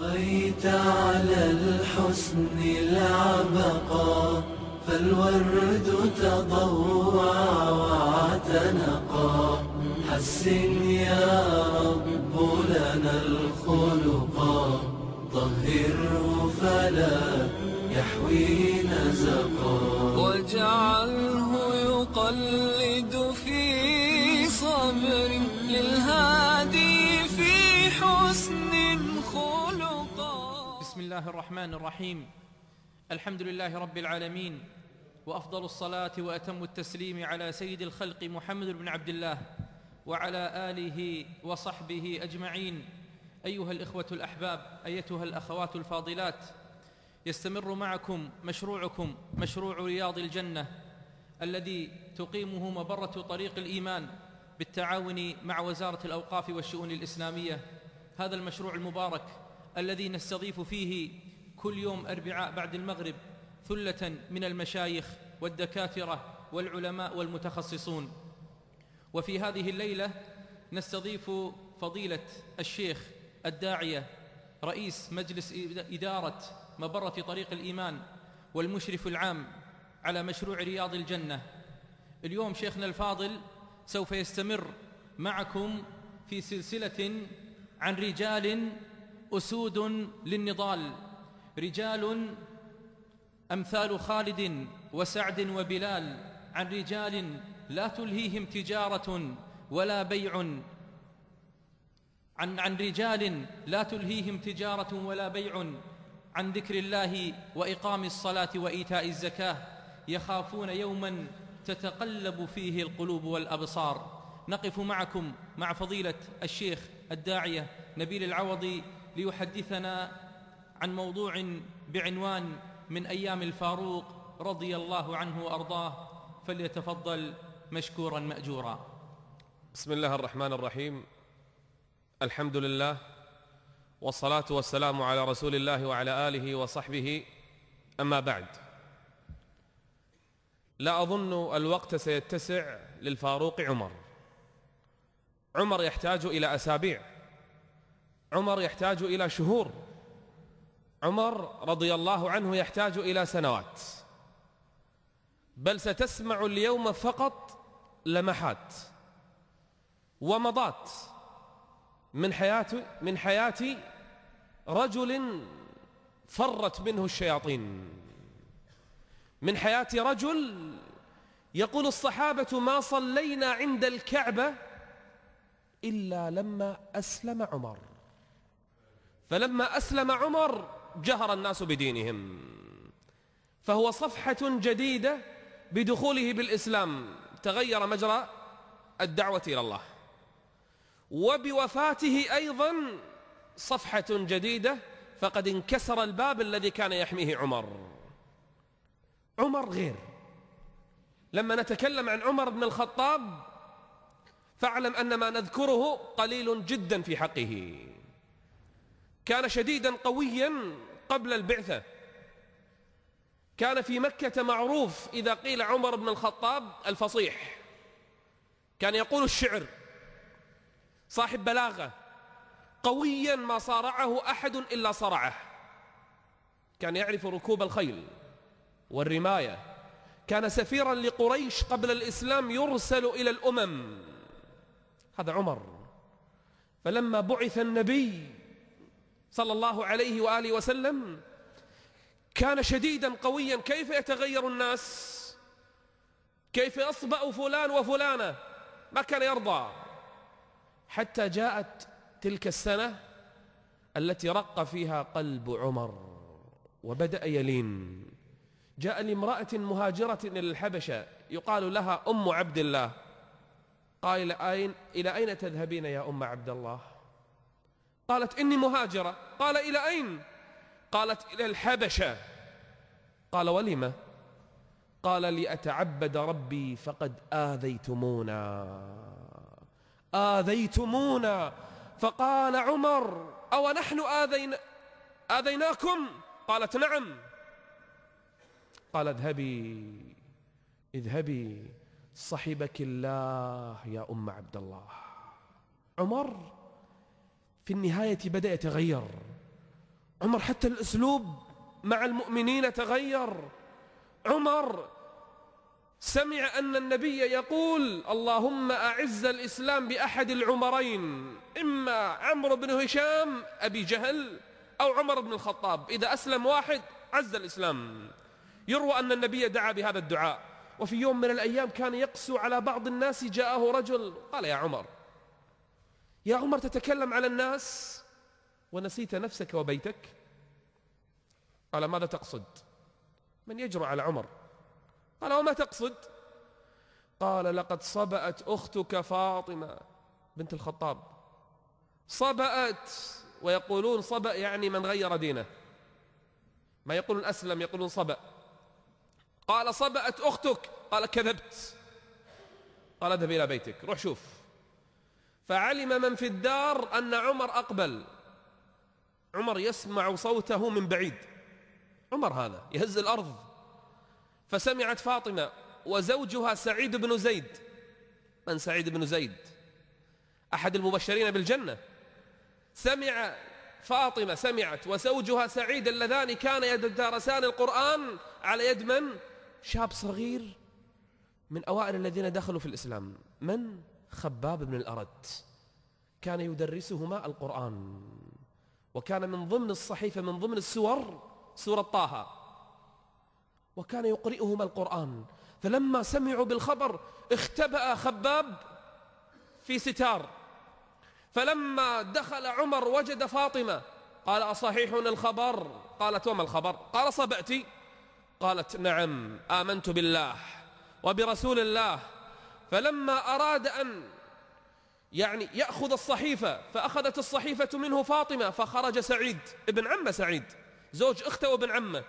طفيت على الحسن العبقى فالورد تضوع واعتنقا حسن يا رب لنا الخلقا طهره فلا يحوي نزقا الله الرحمن الرحيم. الحمد لله رب العالمين وأفضل الصلاة وأتم التسليم على سيد الخلق محمد بن عبد الله وعلى آله وصحبه أجمعين. أيها الإخوة الأحباب أيتها الأخوات الفاضلات يستمر معكم مشروعكم مشروع رياض الجنة الذي تقيمه مبرة طريق الإيمان بالتعاون مع وزارة الأوقاف والشؤون الإسلامية. هذا المشروع المبارك الذي نستضيف فيه كل يوم أربعاء بعد المغرب ثلة من المشايخ والدكاترة والعلماء والمتخصصون. وفي هذه الليلة نستضيف فضيلة الشيخ الداعية رئيس مجلس إدارة مبرة طريق الإيمان والمشرف العام على مشروع رياض الجنة. اليوم شيخنا الفاضل سوف يستمر معكم في سلسلة عن رجال أسود للنضال رجال أمثال خالد وسعد وبلال عن رجال لا تلهيهم تجارة ولا بيع عن عن رجال لا تلهيهم تجارة ولا بيع عن ذكر الله وإقام الصلاة وإيتاء الزكاة يخافون يوما تتقلب فيه القلوب والأبصار. نقف معكم مع فضيلة الشيخ الداعية نبيل العوضي ليحدثنا عن موضوع بعنوان من أيام الفاروق رضي الله عنه وأرضاه فليتفضل مشكورا ماجورا. بسم الله الرحمن الرحيم. الحمد لله والصلاة والسلام على رسول الله وعلى آله وصحبه. أما بعد لا أظن الوقت سيتسع للفاروق عمر. عمر يحتاج إلى أسابيع. عمر يحتاج إلى شهور. عمر رضي الله عنه يحتاج إلى سنوات. بل ستسمع اليوم فقط لمحات ومضات من حياة من حياة رجل فرت منه الشياطين. من حياة رجل يقول الصحابة ما صلينا عند الكعبة إلا لما أسلم عمر. فلما أسلم عمر جهر الناس بدينهم. فهو صفحة جديدة بدخوله بالإسلام. تغير مجرى الدعوة إلى الله. وبوفاته أيضا صفحة جديدة. فقد انكسر الباب الذي كان يحميه عمر. عمر غير. لما نتكلم عن عمر بن الخطاب فاعلم أن ما نذكره قليل جدا في حقه. كان شديدا قويا قبل البعثة. كان في مكة معروف إذا قيل عمر بن الخطاب الفصيح. كان يقول الشعر صاحب بلاغة قويا ما صارعه أحد إلا صرعه. كان يعرف ركوب الخيل والرماية. كان سفيرا لقريش قبل الإسلام يرسل إلى الأمم. هذا عمر. فلما بعث النبي صلى الله عليه وآله وسلم كان شديدا قويا. كيف يتغير الناس؟ كيف يصبأ فلان وفلانة؟ ما كان يرضى. حتى جاءت تلك السنة التي رق فيها قلب عمر وبدأ يلين. جاء لامرأة مهاجرة إلى الحبشة يقال لها أم عبد الله. قال إلى أين تذهبين يا أم عبد الله؟ قالت إني مهاجرة. قال إلى أين؟ قالت إلى الحبشة. قال ولم قال لأتعبد ربي فقد آذيتمونا. آذيتمونا. فقال عمر أو نحن آذينا آذيناكم؟ قالت نعم. قال اذهبي اذهبي. صحبك الله يا أم عبد الله. عمر في النهاية بدأ يتغير. عمر حتى الأسلوب مع المؤمنين تغير. عمر سمع أن النبي يقول اللهم أعز الإسلام بأحد العمرين إما عمرو بن هشام أبي جهل أو عمر بن الخطاب. إذا أسلم واحد عز الإسلام. يروى أن النبي دعا بهذا الدعاء. وفي يوم من الأيام كان يقسو على بعض الناس جاءه رجل قال يا عمر يا عمر تتكلم على الناس. ونسيت نفسك وبيتك. قال ماذا تقصد؟ من يجرؤ على عمر. قال وما تقصد؟ قال لقد صبأت أختك فاطمة بنت الخطاب. صبأت ويقولون صبأ يعني من غير دينه. ما يقولون أسلم يقولون صبأ. قال صبأت أختك. قال كذبت. قال اذهب إلى بيتك روح شوف. فعلم من في الدار أن عمر أقبل. عمر يسمع صوته من بعيد. عمر هذا يهز الأرض. فسمعت فاطمة وزوجها سعيد بن زيد. من سعيد بن زيد؟ أحد المبشرين بالجنة. سمع فاطمة سمعت وزوجها سعيد اللذان كان يتدارسان القرآن على يد من؟ شاب صغير من أوائل الذين دخلوا في الإسلام. من؟ خباب بن الأرد. كان يدرسهما القرآن وكان من ضمن الصحيفة من ضمن السور سورة طه. وكان يقرئهما القرآن. فلما سمعوا بالخبر اختبأ خباب في ستار. فلما دخل عمر وجد فاطمة. قال أصحيح الخبر؟ قالت وما الخبر؟ قال صبأتي. قالت نعم آمنت بالله وبرسول الله. فلما أراد أن يعني يأخذ الصحيفة فأخذت الصحيفة منه فاطمة فخرج سعيد ابن عمه سعيد زوج أخته وابن عمه.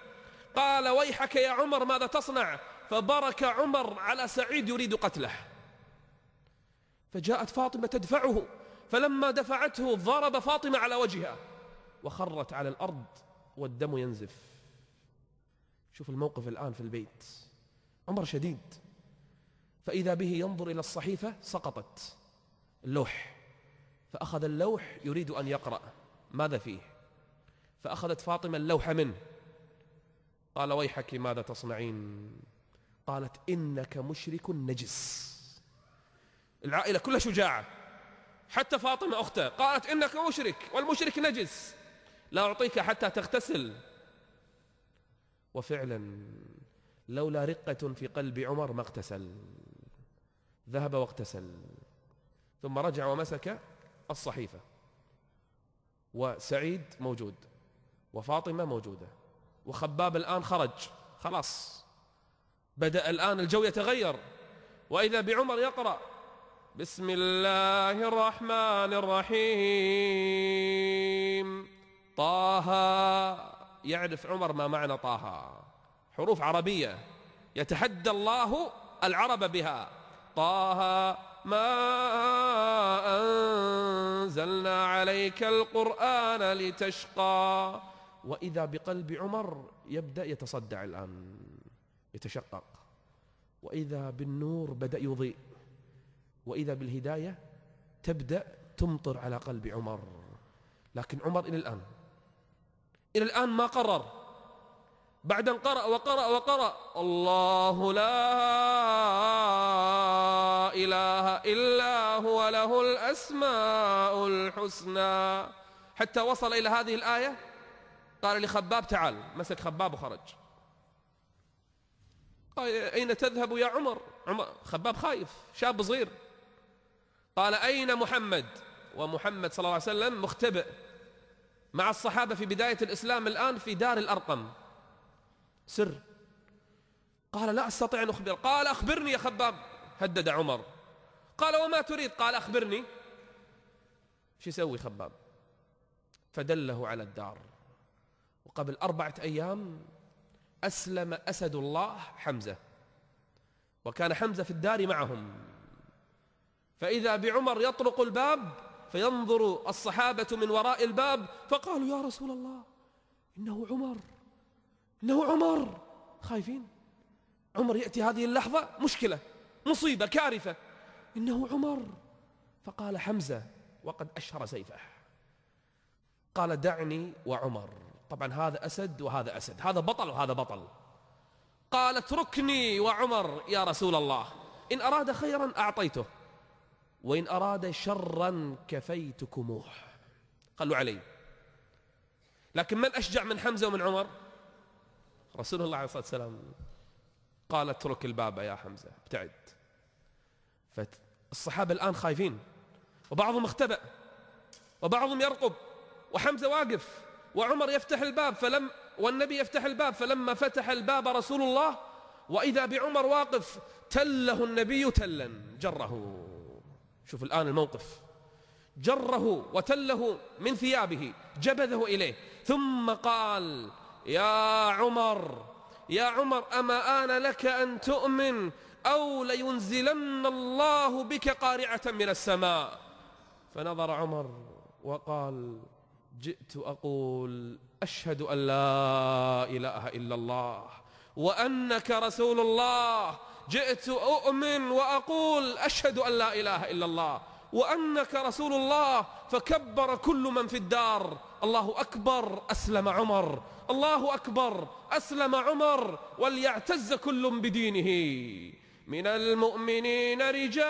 قال ويحك يا عمر ماذا تصنع؟ فبرك عمر على سعيد يريد قتله. فجاءت فاطمة تدفعه. فلما دفعته ضرب فاطمة على وجهها وخرت على الأرض والدم ينزف. شوف الموقف الآن في البيت. عمر شديد. فإذا به ينظر إلى الصحيفة سقطت. اللوح. فأخذ اللوح يريد أن يقرأ. ماذا فيه؟ فأخذت فاطمة اللوح منه. قال ويحك ماذا تصنعين؟ قالت إنك مشرك نجس. العائلة كلها شجاعة. حتى فاطمة أختها قالت إنك مشرك والمشرك نجس. لا أعطيك حتى تغتسل. وفعلا لولا رقة في قلب عمر ما اغتسل. ذهب واغتسل. ثم رجع ومسك الصحيفة. وسعيد موجود وفاطمة موجودة وخباب الآن خرج. خلاص بدأ الآن الجو يتغير. وإذا بعمر يقرأ بسم الله الرحمن الرحيم. طه يعرف عمر ما معنى طه. حروف عربية يتحدى الله العرب بها. طه ما أنزلنا عليك القرآن لتشقى. وإذا بقلب عمر يبدأ يتصدع الآن يتشقق. وإذا بالنور بدأ يضيء. وإذا بالهداية تبدأ تمطر على قلب عمر. لكن عمر إلى الآن إلى الآن ما قرر. بعد أن قرأ وقرأ وقرأ. الله لا إله إلا هو له الأسماء الحسنى. حتى وصل إلى هذه الآية قال لخباب تعال. مسك خباب وخرج. قال أين تذهب يا عمر, عمر خباب خايف شاب صغير. قال أين محمد؟ ومحمد صلى الله عليه وسلم مختبئ. مع الصحابة في بداية الإسلام الآن في دار الأرقم. سر. قال لا أستطيع أن أخبر. قال أخبرني يا خباب. هدد عمر. قال وما تريد؟ قال أخبرني. شو يسوي خباب؟ فدله على الدار. وقبل أربعة أيام أسلم أسد الله حمزة. وكان حمزة في الدار معهم. فإذا بعمر يطرق الباب فينظر الصحابة من وراء الباب فقالوا يا رسول الله إنه عمر. إنه عمر. خايفين. عمر يأتي هذه اللحظة مشكلة مصيبة كارثة. إنه عمر. فقال حمزة وقد أشهر سيفه. قال دعني وعمر. طبعا هذا أسد وهذا أسد. هذا بطل وهذا بطل. قال اتركني وعمر يا رسول الله. إن أراد خيرا أعطيته. وإن أراد شرا كفيتكموه. قالوا علي. لكن من أشجع من حمزة ومن عمر؟ رسول الله عليه الصلاة والسلام قال اترك الباب يا حمزة ابتعد. فالصحابة الآن خايفين وبعضهم اختبأ وبعضهم يرقب وحمزة واقف وعمر يفتح الباب فلم والنبي يفتح الباب فلما فتح الباب رسول الله وإذا بعمر واقف تله النبي تلا جره. شوف الآن الموقف. جره وتله من ثيابه جبذه إليه ثم قال يا عمر يا عمر أما آن لك أن تؤمن أو لينزلن الله بك قارعة من السماء؟ فنظر عمر وقال جئت أقول أشهد أن لا إله إلا الله وأنك رسول الله. جئت أؤمن وأقول أشهد أن لا إله إلا الله وأنك رسول الله. فكبر كل من في الدار. الله أكبر أسلم عمر. الله أكبر أسلم عمر وليعتز كل بدينه. من المؤمنين رجال.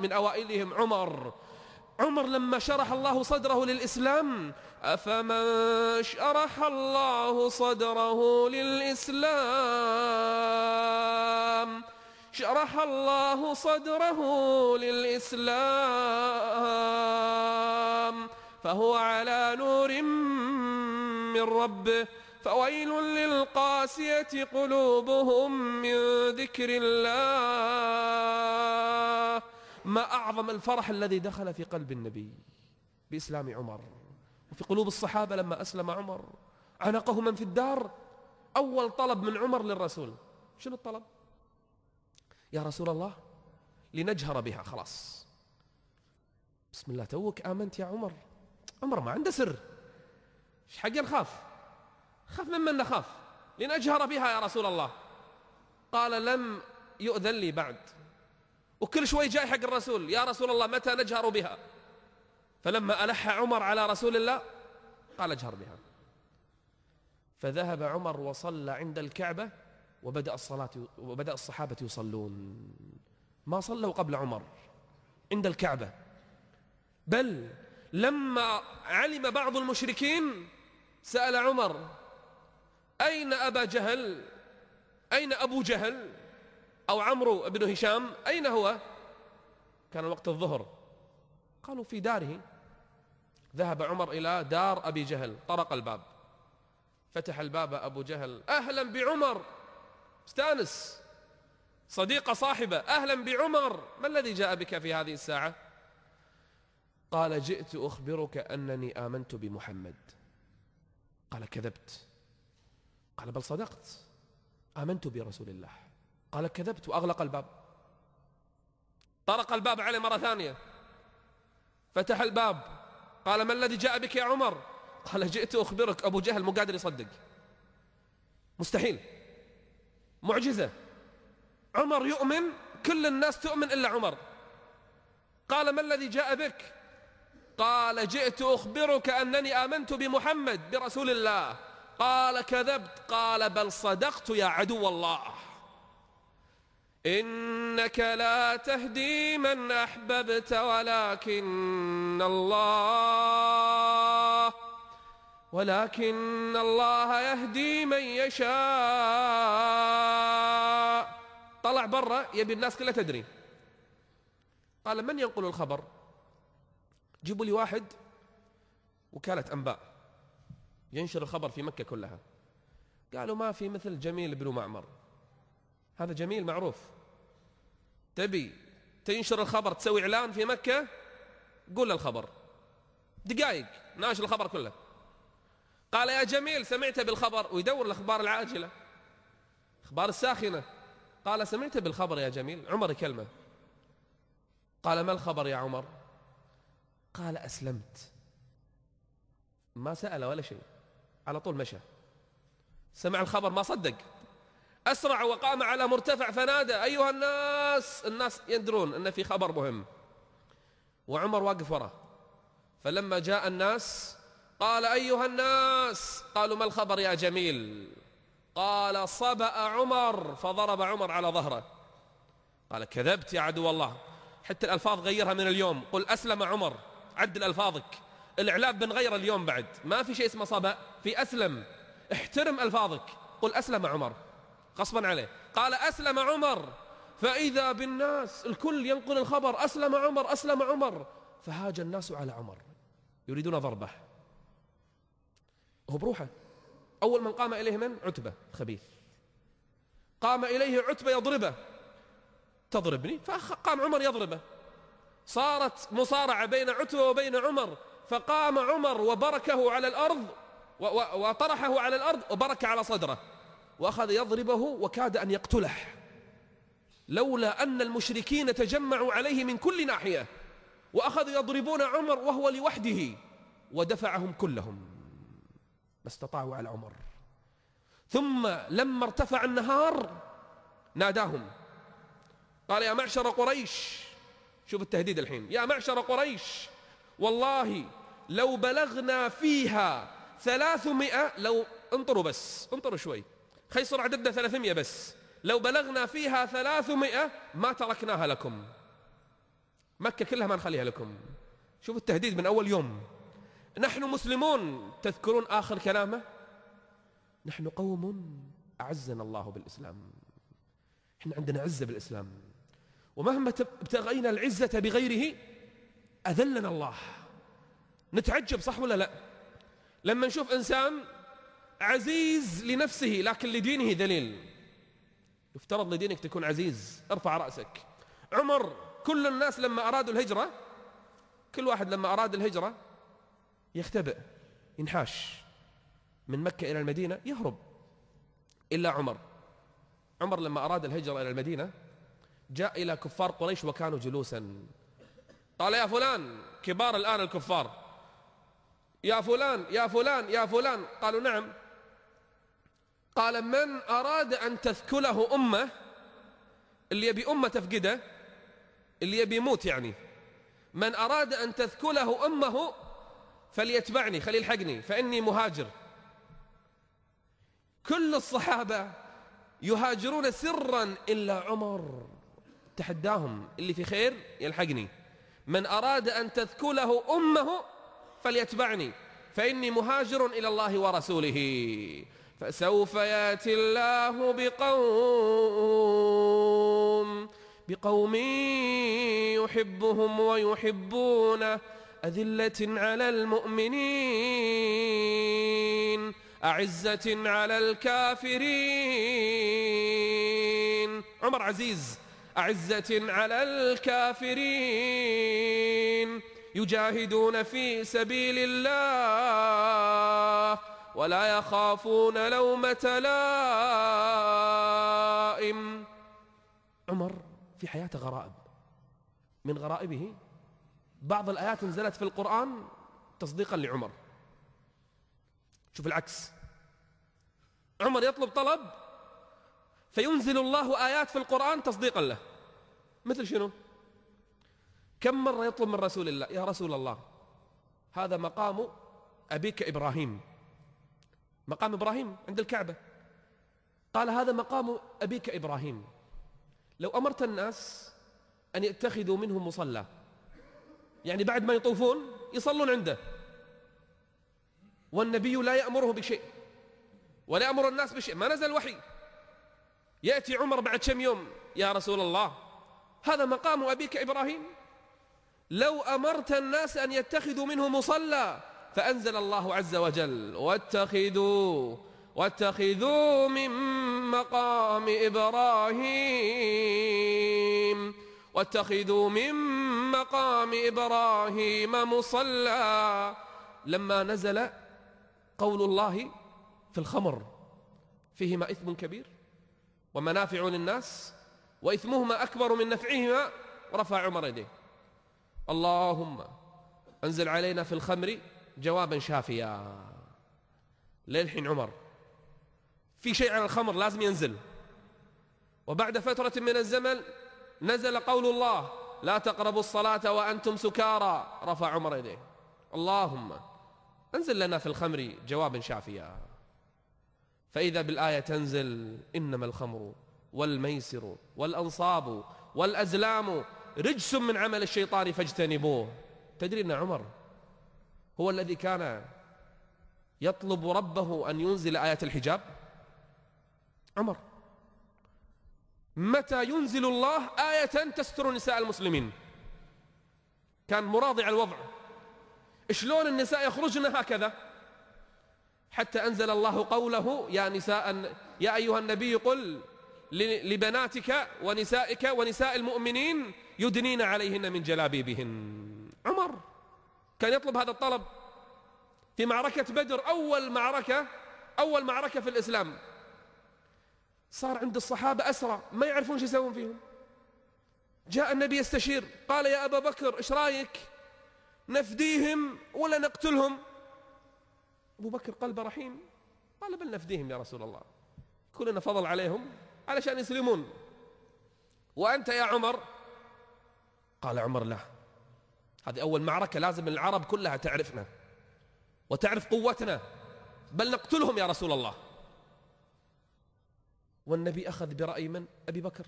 من أوائلهم عمر. عمر لما شرح الله صدره للإسلام أفمن شرح الله صدره للإسلام؟ شرح الله صدره للإسلام. فهو على نور من ربه فويل للقاسية قلوبهم من ذكر الله. ما أعظم الفرح الذي دخل في قلب النبي بإسلام عمر وفي قلوب الصحابة لما أسلم عمر. عنقه من في الدار أول طلب من عمر للرسول. شنو الطلب؟ يا رسول الله لنجهر بها خلاص. بسم الله توك آمنت يا عمر. عمر ما عنده سر. إيش حق نخاف خاف ممن نخاف؟ لنجهر بها يا رسول الله. قال لم يؤذن لي بعد. وكل شوي جاي حق الرسول يا رسول الله متى نجهر بها؟ فلما ألح عمر على رسول الله قال أجهر بها. فذهب عمر وصلى عند الكعبة وبدأ الصلاة وبدأ الصحابة يصلون. ما صلوا قبل عمر عند الكعبة. بل لما علم بعض المشركين سأل عمر أين أبا جهل؟ أين أبو جهل؟ أو عمرو بن هشام؟ أين هو؟ كان وقت الظهر. قالوا في داره. ذهب عمر إلى دار أبي جهل طرق الباب. فتح الباب أبو جهل. أهلا بعمر. استأنس. صديق صاحبه. أهلا بعمر. ما الذي جاء بك في هذه الساعة؟ قال جئت أخبرك أنني آمنت بمحمد. قال كذبت. قال بل صدقت. آمنت برسول الله. قال كذبت وأغلق الباب. طرق الباب عليه مرة ثانية. فتح الباب. قال ما الذي جاء بك يا عمر؟ قال جئت أخبرك. أبو جهل مو قادر يصدق. مستحيل. معجزة. عمر يؤمن كل الناس تؤمن إلا عمر. قال ما الذي جاء بك؟ قال جئت أخبرك أنني آمنت بمحمد برسول الله. قال كذبت. قال بل صدقت يا عدو الله. إنك لا تهدي من أحببت ولكن الله ولكن الله يهدي من يشاء. طلع برا يبي الناس كلها تدري. قال من ينقل الخبر؟ جيبوا لي واحد وكالة أنباء. ينشر الخبر في مكة كلها. قالوا ما في مثل جميل بن معمر. هذا جميل معروف. تبي تنشر الخبر تسوي إعلان في مكة؟ قول الخبر. دقائق ناشر الخبر كله. قال يا جميل سمعت بالخبر. ويدور الأخبار العاجلة. أخبار الساخنة. قال سمعت بالخبر يا جميل. عمر كلمة. قال ما الخبر يا عمر؟ قال أسلمت. ما سأل ولا شيء. على طول مشى. سمع الخبر ما صدق. أسرع وقام على مرتفع فنادى. أيها الناس الناس يدرون أن في خبر مهم. وعمر واقف وراه. فلما جاء الناس قال أيها الناس قالوا ما الخبر يا جميل؟ قال صبأ عمر فضرب عمر على ظهره. قال كذبت يا عدو الله. حتى الألفاظ غيرها من اليوم. قل أسلم عمر. عدل ألفاظك. الإعلام بنغير اليوم بعد. ما في شيء اسمه صبأ. في أسلم. احترم ألفاظك. قل أسلم عمر. غصبا عليه. قال أسلم عمر. فإذا بالناس الكل ينقل الخبر أسلم عمر أسلم عمر. فهاج الناس على عمر. يريدون ضربه. هو بروحه. أول من قام إليه من؟ عتبة خبيث. قام إليه عتبة يضربه. تضربني؟ فقام عمر يضربه. صارت مصارعة بين عتبة وبين عمر فقام عمر وبركه على الأرض وطرحه على الأرض وبرك على صدره وأخذ يضربه وكاد أن يقتله. لولا أن المشركين تجمعوا عليه من كل ناحية وأخذوا يضربون عمر وهو لوحده ودفعهم كلهم. ما استطاعوا على عمر. ثم لما ارتفع النهار ناداهم قال يا معشر قريش شوف التهديد الحين. يا معشر قريش والله لو بلغنا فيها ثلاثمائة لو انطروا بس انطروا شوي. خيصر عددنا ثلاثمائة بس. لو بلغنا فيها ثلاثمائة ما تركناها لكم. مكة كلها ما نخليها لكم. شوف التهديد من أول يوم. نحن مسلمون. تذكرون آخر كلامه؟ نحن قوم أعزنا الله بالإسلام. إحنا عندنا عزة بالإسلام. ومهما ابتغينا العزة بغيره أذلنا الله. نتعجب صح ولا لا؟ لما نشوف إنسان عزيز لنفسه لكن لدينه ذليل يفترض لدينك تكون عزيز. ارفع رأسك. عمر كل الناس لما أرادوا الهجرة كل واحد لما أراد الهجرة يختبئ ينحاش. من مكة إلى المدينة يهرب. إلا عمر. عمر لما أراد الهجرة إلى المدينة جاء إلى كفار قريش وكانوا جلوسا. قال يا فلان كبار الآن الكفار. يا فلان يا فلان يا فلان. قالوا نعم. قال من أراد أن تثكله أمة اللي يبي أمة تفقده اللي يبي يموت يعني. من أراد أن تثكله أمه فليتبعني خلي يلحقني فإني مهاجر. كل الصحابة يهاجرون سرا إلا عمر. تحداهم اللي في خير يلحقني. من أراد أن تذكله أمه فليتبعني فإني مهاجر إلى الله ورسوله. فسوف يأتي الله بقوم بقوم يحبهم ويحبونه أذلة على المؤمنين أعزة على الكافرين. عمر عزيز أعزة على الكافرين يجاهدون في سبيل الله ولا يخافون لومة لائم. عمر في حياته غرائب. من غرائبه. بعض الآيات نزلت في القرآن تصديقا لعمر. شوف العكس. عمر يطلب طلب فينزل الله آيات في القرآن تصديقا له. مثل شنو؟ كم مرة يطلب من رسول الله يا رسول الله هذا مقام أبيك إبراهيم. مقام إبراهيم عند الكعبة. قال هذا مقام أبيك إبراهيم. لو أمرت الناس أن يتخذوا منه مصلى. يعني بعد ما يطوفون يصلون عنده. والنبي لا يأمره بشيء ولا يأمر الناس بشيء. ما نزل وحي. يأتي عمر بعد كم يوم؟ يا رسول الله هذا مقام أبيك إبراهيم؟ لو أمرت الناس أن يتخذوا منه مصلى فأنزل الله عز وجل واتخذوا واتخذوا من مقام إبراهيم واتخذوا من مقام إبراهيم مصلى. لما نزل قول الله في الخمر فيهما إثم كبير؟ ومنافع للناس وإثمهما أكبر من نفعهما رفع عمر يديه. اللهم أنزل علينا في الخمر جوابا شافيا. للحين عمر في شيء على الخمر لازم ينزل. وبعد فترة من الزمن نزل قول الله لا تقربوا الصلاة وأنتم سكارى رفع عمر يديه. اللهم أنزل لنا في الخمر جوابا شافيا. فإذا بالآية تنزل إنما الخمر والميسر والأنصاب والأزلام رجس من عمل الشيطان فاجتنبوه. تدري أن عمر هو الذي كان يطلب ربه أن ينزل آيات الحجاب؟ عمر متى ينزل الله آية تستر نساء المسلمين؟ كان مراضع الوضع. شلون النساء يخرجن هكذا؟ حتى أنزل الله قوله يا نساء يا أيها النبي قل لبناتك ونسائك ونساء المؤمنين يدنين عليهن من جلابيبهن. عمر كان يطلب هذا الطلب في معركة بدر أول معركة أول معركة في الإسلام. صار عند الصحابة أسرى ما يعرفون شو يسوون فيهم. جاء النبي يستشير قال يا أبا بكر إيش رأيك؟ نفديهم ولا نقتلهم؟ أبو بكر قلبه رحيم. قال بل نفديهم يا رسول الله. كلنا فضل عليهم علشان يسلمون. وأنت يا عمر؟ قال عمر لا. هذه أول معركة لازم العرب كلها تعرفنا وتعرف قوتنا. بل نقتلهم يا رسول الله. والنبي أخذ برأي من؟ أبي بكر.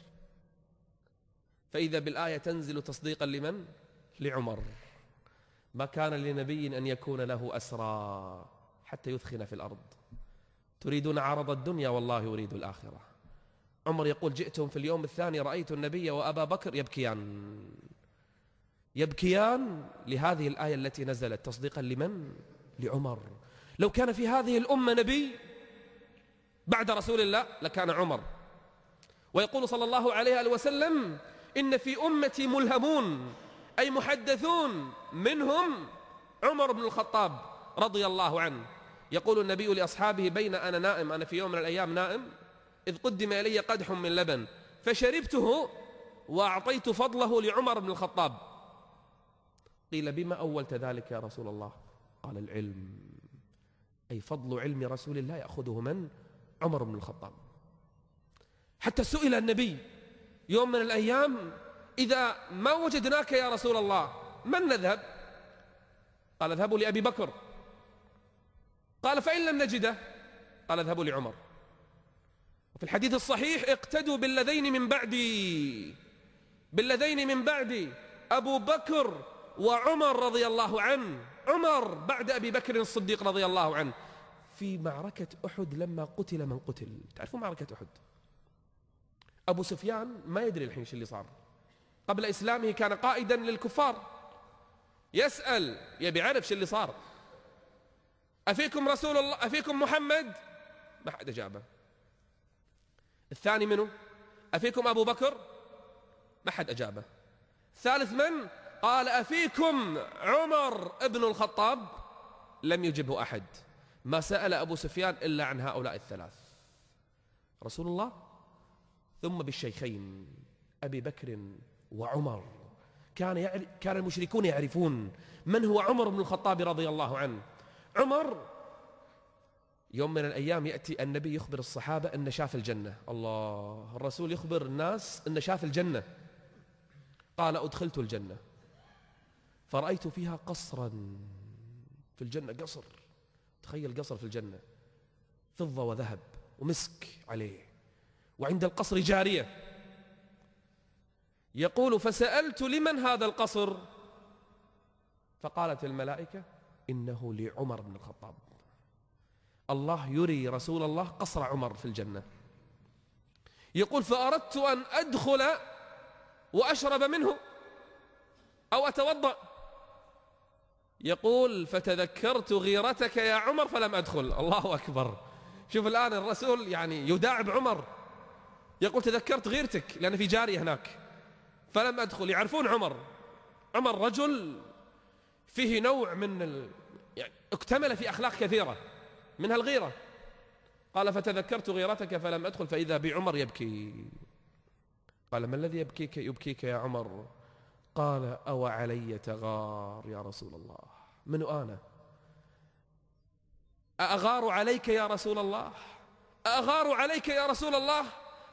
فإذا بالآية تنزل تصديقا لمن؟ لعمر. ما كان لنبي أن يكون له أسرى. حتى يثخن في الأرض. تريدون عرض الدنيا والله يريد الآخرة. عمر يقول جئتهم في اليوم الثاني رأيت النبي وأبا بكر يبكيان. يبكيان لهذه الآية التي نزلت. تصديقا لمن؟ لعمر. لو كان في هذه الأمة نبي بعد رسول الله لكان عمر. ويقول صلى الله عليه وسلم إن في أمتي ملهمون أي محدثون منهم عمر بن الخطاب رضي الله عنه. يقول النبي لأصحابه بين أنا نائم أنا في يوم من الأيام نائم إذ قدم إلي قدح من لبن فشربته وأعطيت فضله لعمر بن الخطاب. قيل بما أولت ذلك يا رسول الله؟ قال العلم أي فضل علم رسول الله يأخذه من؟ عمر بن الخطاب. حتى سئل النبي يوم من الأيام إذا ما وجدناك يا رسول الله من نذهب؟ قال اذهبوا لأبي بكر. قال فإن لم نجده؟ قال اذهبوا لعمر. وفي الحديث الصحيح اقتدوا بالذين من بعدي. بالذين من بعدي. أبو بكر وعمر رضي الله عنه. عمر بعد أبي بكر الصديق رضي الله عنه. في معركة أحد لما قتل من قتل. تعرفون معركة أحد؟ أبو سفيان ما يدري الحين شو اللي صار. قبل إسلامه كان قائدا للكفار. يسأل يبي يعرف شو اللي صار. أفيكم رسول الله أفيكم محمد؟ ما حد أجابه. الثاني منه أفيكم أبو بكر؟ ما حد أجابه. ثالث من؟ قال أفيكم عمر ابن الخطاب؟ لم يجبه أحد. ما سأل أبو سفيان إلا عن هؤلاء الثلاث. رسول الله؟ ثم بالشيخين أبي بكر وعمر. كان يعرف كان المشركون يعرفون من هو عمر بن الخطاب رضي الله عنه. عمر. يوم من الأيام يأتي النبي يخبر الصحابة أن شاف الجنة. الله الرسول يخبر الناس أن شاف الجنة. قال أدخلت الجنة. فرأيت فيها قصرا في الجنة قصر. تخيل قصر في الجنة. فضة وذهب ومسك عليه. وعند القصر جارية. يقول فسألت لمن هذا القصر؟ فقالت الملائكة إنه لعمر بن الخطاب. الله يري رسول الله قصر عمر في الجنة. يقول فأردت أن أدخل وأشرب منه أو أتوضأ. يقول فتذكرت غيرتك يا عمر فلم أدخل. الله أكبر. شوف الآن الرسول يعني يداعب عمر. يقول تذكرت غيرتك لأن في جارية هناك. فلم أدخل. يعرفون عمر. عمر رجل فيه نوع من ال... يعني اكتمل في أخلاق كثيرة منها الغيرة قال فتذكرت غيرتك فلم أدخل فإذا بعمر يبكي. قال ما الذي يبكيك يبكيك يا عمر؟ قال أو علي تغار يا رسول الله. من أنا؟ أغار عليك يا رسول الله؟ أغار عليك يا رسول الله؟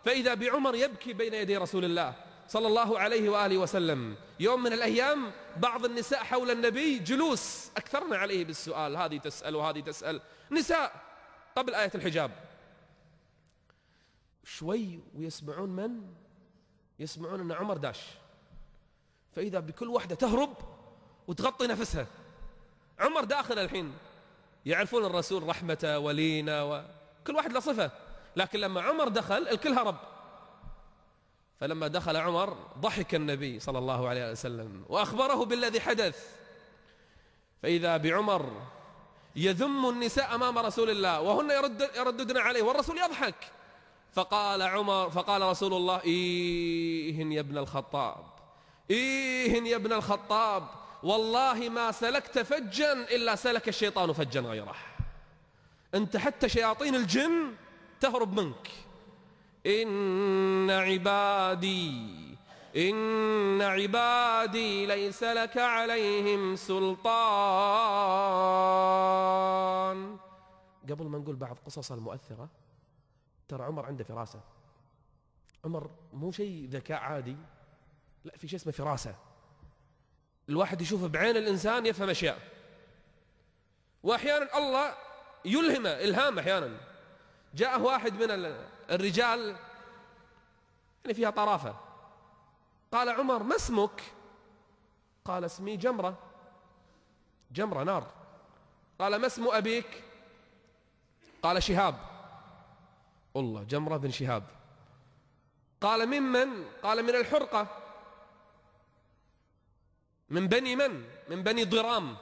فإذا بعمر يبكي بين يدي رسول الله. صلى الله عليه وآله وسلم. يوم من الأيام بعض النساء حول النبي جلوس. أكثرنا عليه بالسؤال هذه تسأل وهذه تسأل. نساء قبل آية الحجاب. شوي ويسمعون من؟ يسمعون أن عمر داش. فإذا بكل واحدة تهرب وتغطي نفسها. عمر داخل الحين. يعرفون الرسول رحمته ولينا وكل واحد له صفة. لكن لما عمر دخل الكل هرب. فلما دخل عمر ضحك النبي صلى الله عليه وسلم وأخبره بالذي حدث. فإذا بعمر يذم النساء أمام رسول الله وهن يرد يرددن عليه والرسول يضحك. فقال عمر فقال رسول الله إيه يا ابن الخطاب إيه يا ابن الخطاب والله ما سلكت فجا إلا سلك الشيطان فجا غيره. أنت حتى شياطين الجن تهرب منك. إن عبادي إن عبادي ليس لك عليهم سلطان. قبل ما نقول بعض قصص المؤثرة ترى عمر عنده فراسة. عمر مو شيء ذكاء عادي لا في شيء اسمه فراسة. الواحد يشوف بعين الإنسان يفهم أشياء. وأحيانا الله يلهمه إلهام أحيانا. جاءه واحد من الرجال يعني فيها طرافة. قال عمر ما اسمك؟ قال اسمي جمرة. جمرة نار. قال ما اسم أبيك؟ قال شهاب. الله جمرة بن شهاب. قال ممن قال من الحرقة. من بني من؟ من بني ضرام.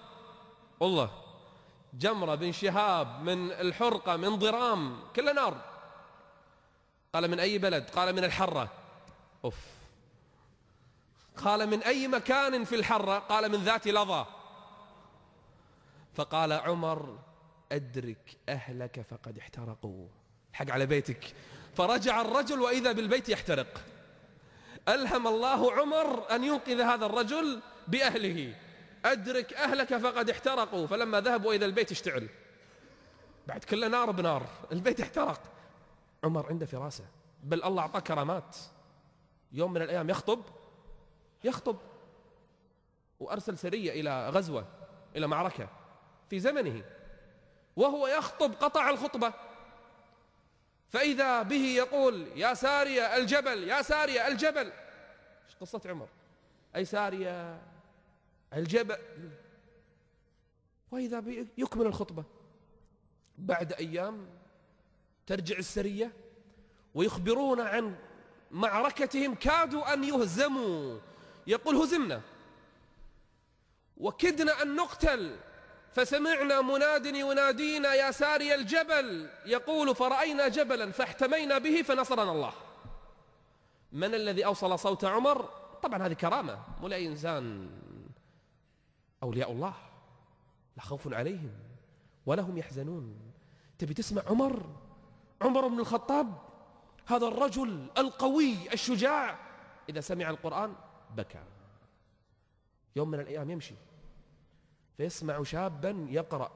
الله جمرة بن شهاب من الحرقة من ضرام كل نار. قال من أي بلد؟ قال من الحرة. أوف. قال من أي مكان في الحرة؟ قال من ذات لظى. فقال عمر أدرك أهلك فقد احترقوا. حق على بيتك. فرجع الرجل وإذا بالبيت يحترق. ألهم الله عمر أن ينقذ هذا الرجل بأهله. أدرك أهلك فقد احترقوا. فلما ذهبوا إلى البيت اشتعل. بعد كل نار. بنار البيت احترق. عمر عنده فراسة. بل الله أعطاه كرامات. يوم من الأيام يخطب يخطب. وأرسل سرية إلى غزوة إلى معركة في زمنه. وهو يخطب قطع الخطبة. فإذا به يقول يا سارية الجبل يا سارية الجبل. إيش قصة عمر؟ أي سارية الجبل. وإذا يكمل الخطبة. بعد أيام ترجع السرية ويخبرون عن معركتهم كادوا أن يهزموا. يقول هزمنا. وكدنا أن نقتل. فسمعنا مناد ينادينا يا ساري الجبل. يقول فرأينا جبلا فاحتمينا به فنصرنا الله. من الذي أوصل صوت عمر؟ طبعا هذه كرامة. مو لأي إنسان. أولياء الله. لا خوف عليهم. ولا هم يحزنون. تبي تسمع عمر؟ عمر بن الخطاب هذا الرجل القوي الشجاع. إذا سمع القرآن بكى. يوم من الأيام يمشي فيسمع شابا يقرأ.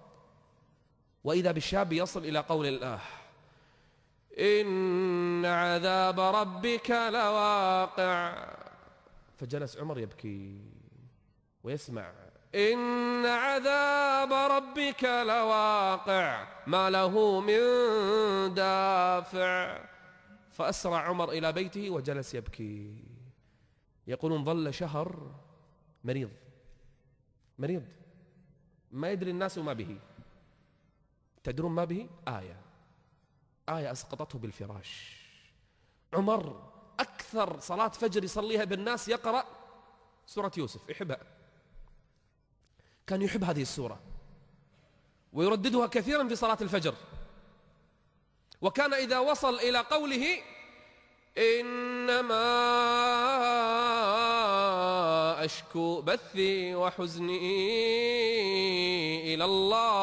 وإذا بالشاب يصل إلى قول الله إن عذاب ربك لواقع. فجلس عمر يبكي ويسمع. إن عذاب ربك لواقع ما له من دافع. فأسرع عمر إلى بيته وجلس يبكي. يقولون ظل شهر مريض. مريض. ما يدري الناس ما به. تدرون ما به؟ آية. آية أسقطته بالفراش. عمر أكثر صلاة فجر يصليها بالناس يقرأ سورة يوسف. يحبها كان يحب هذه السورة ويرددها كثيرا في صلاة الفجر. وكان إذا وصل إلى قوله إنما أشكو بثي وحزني إلى الله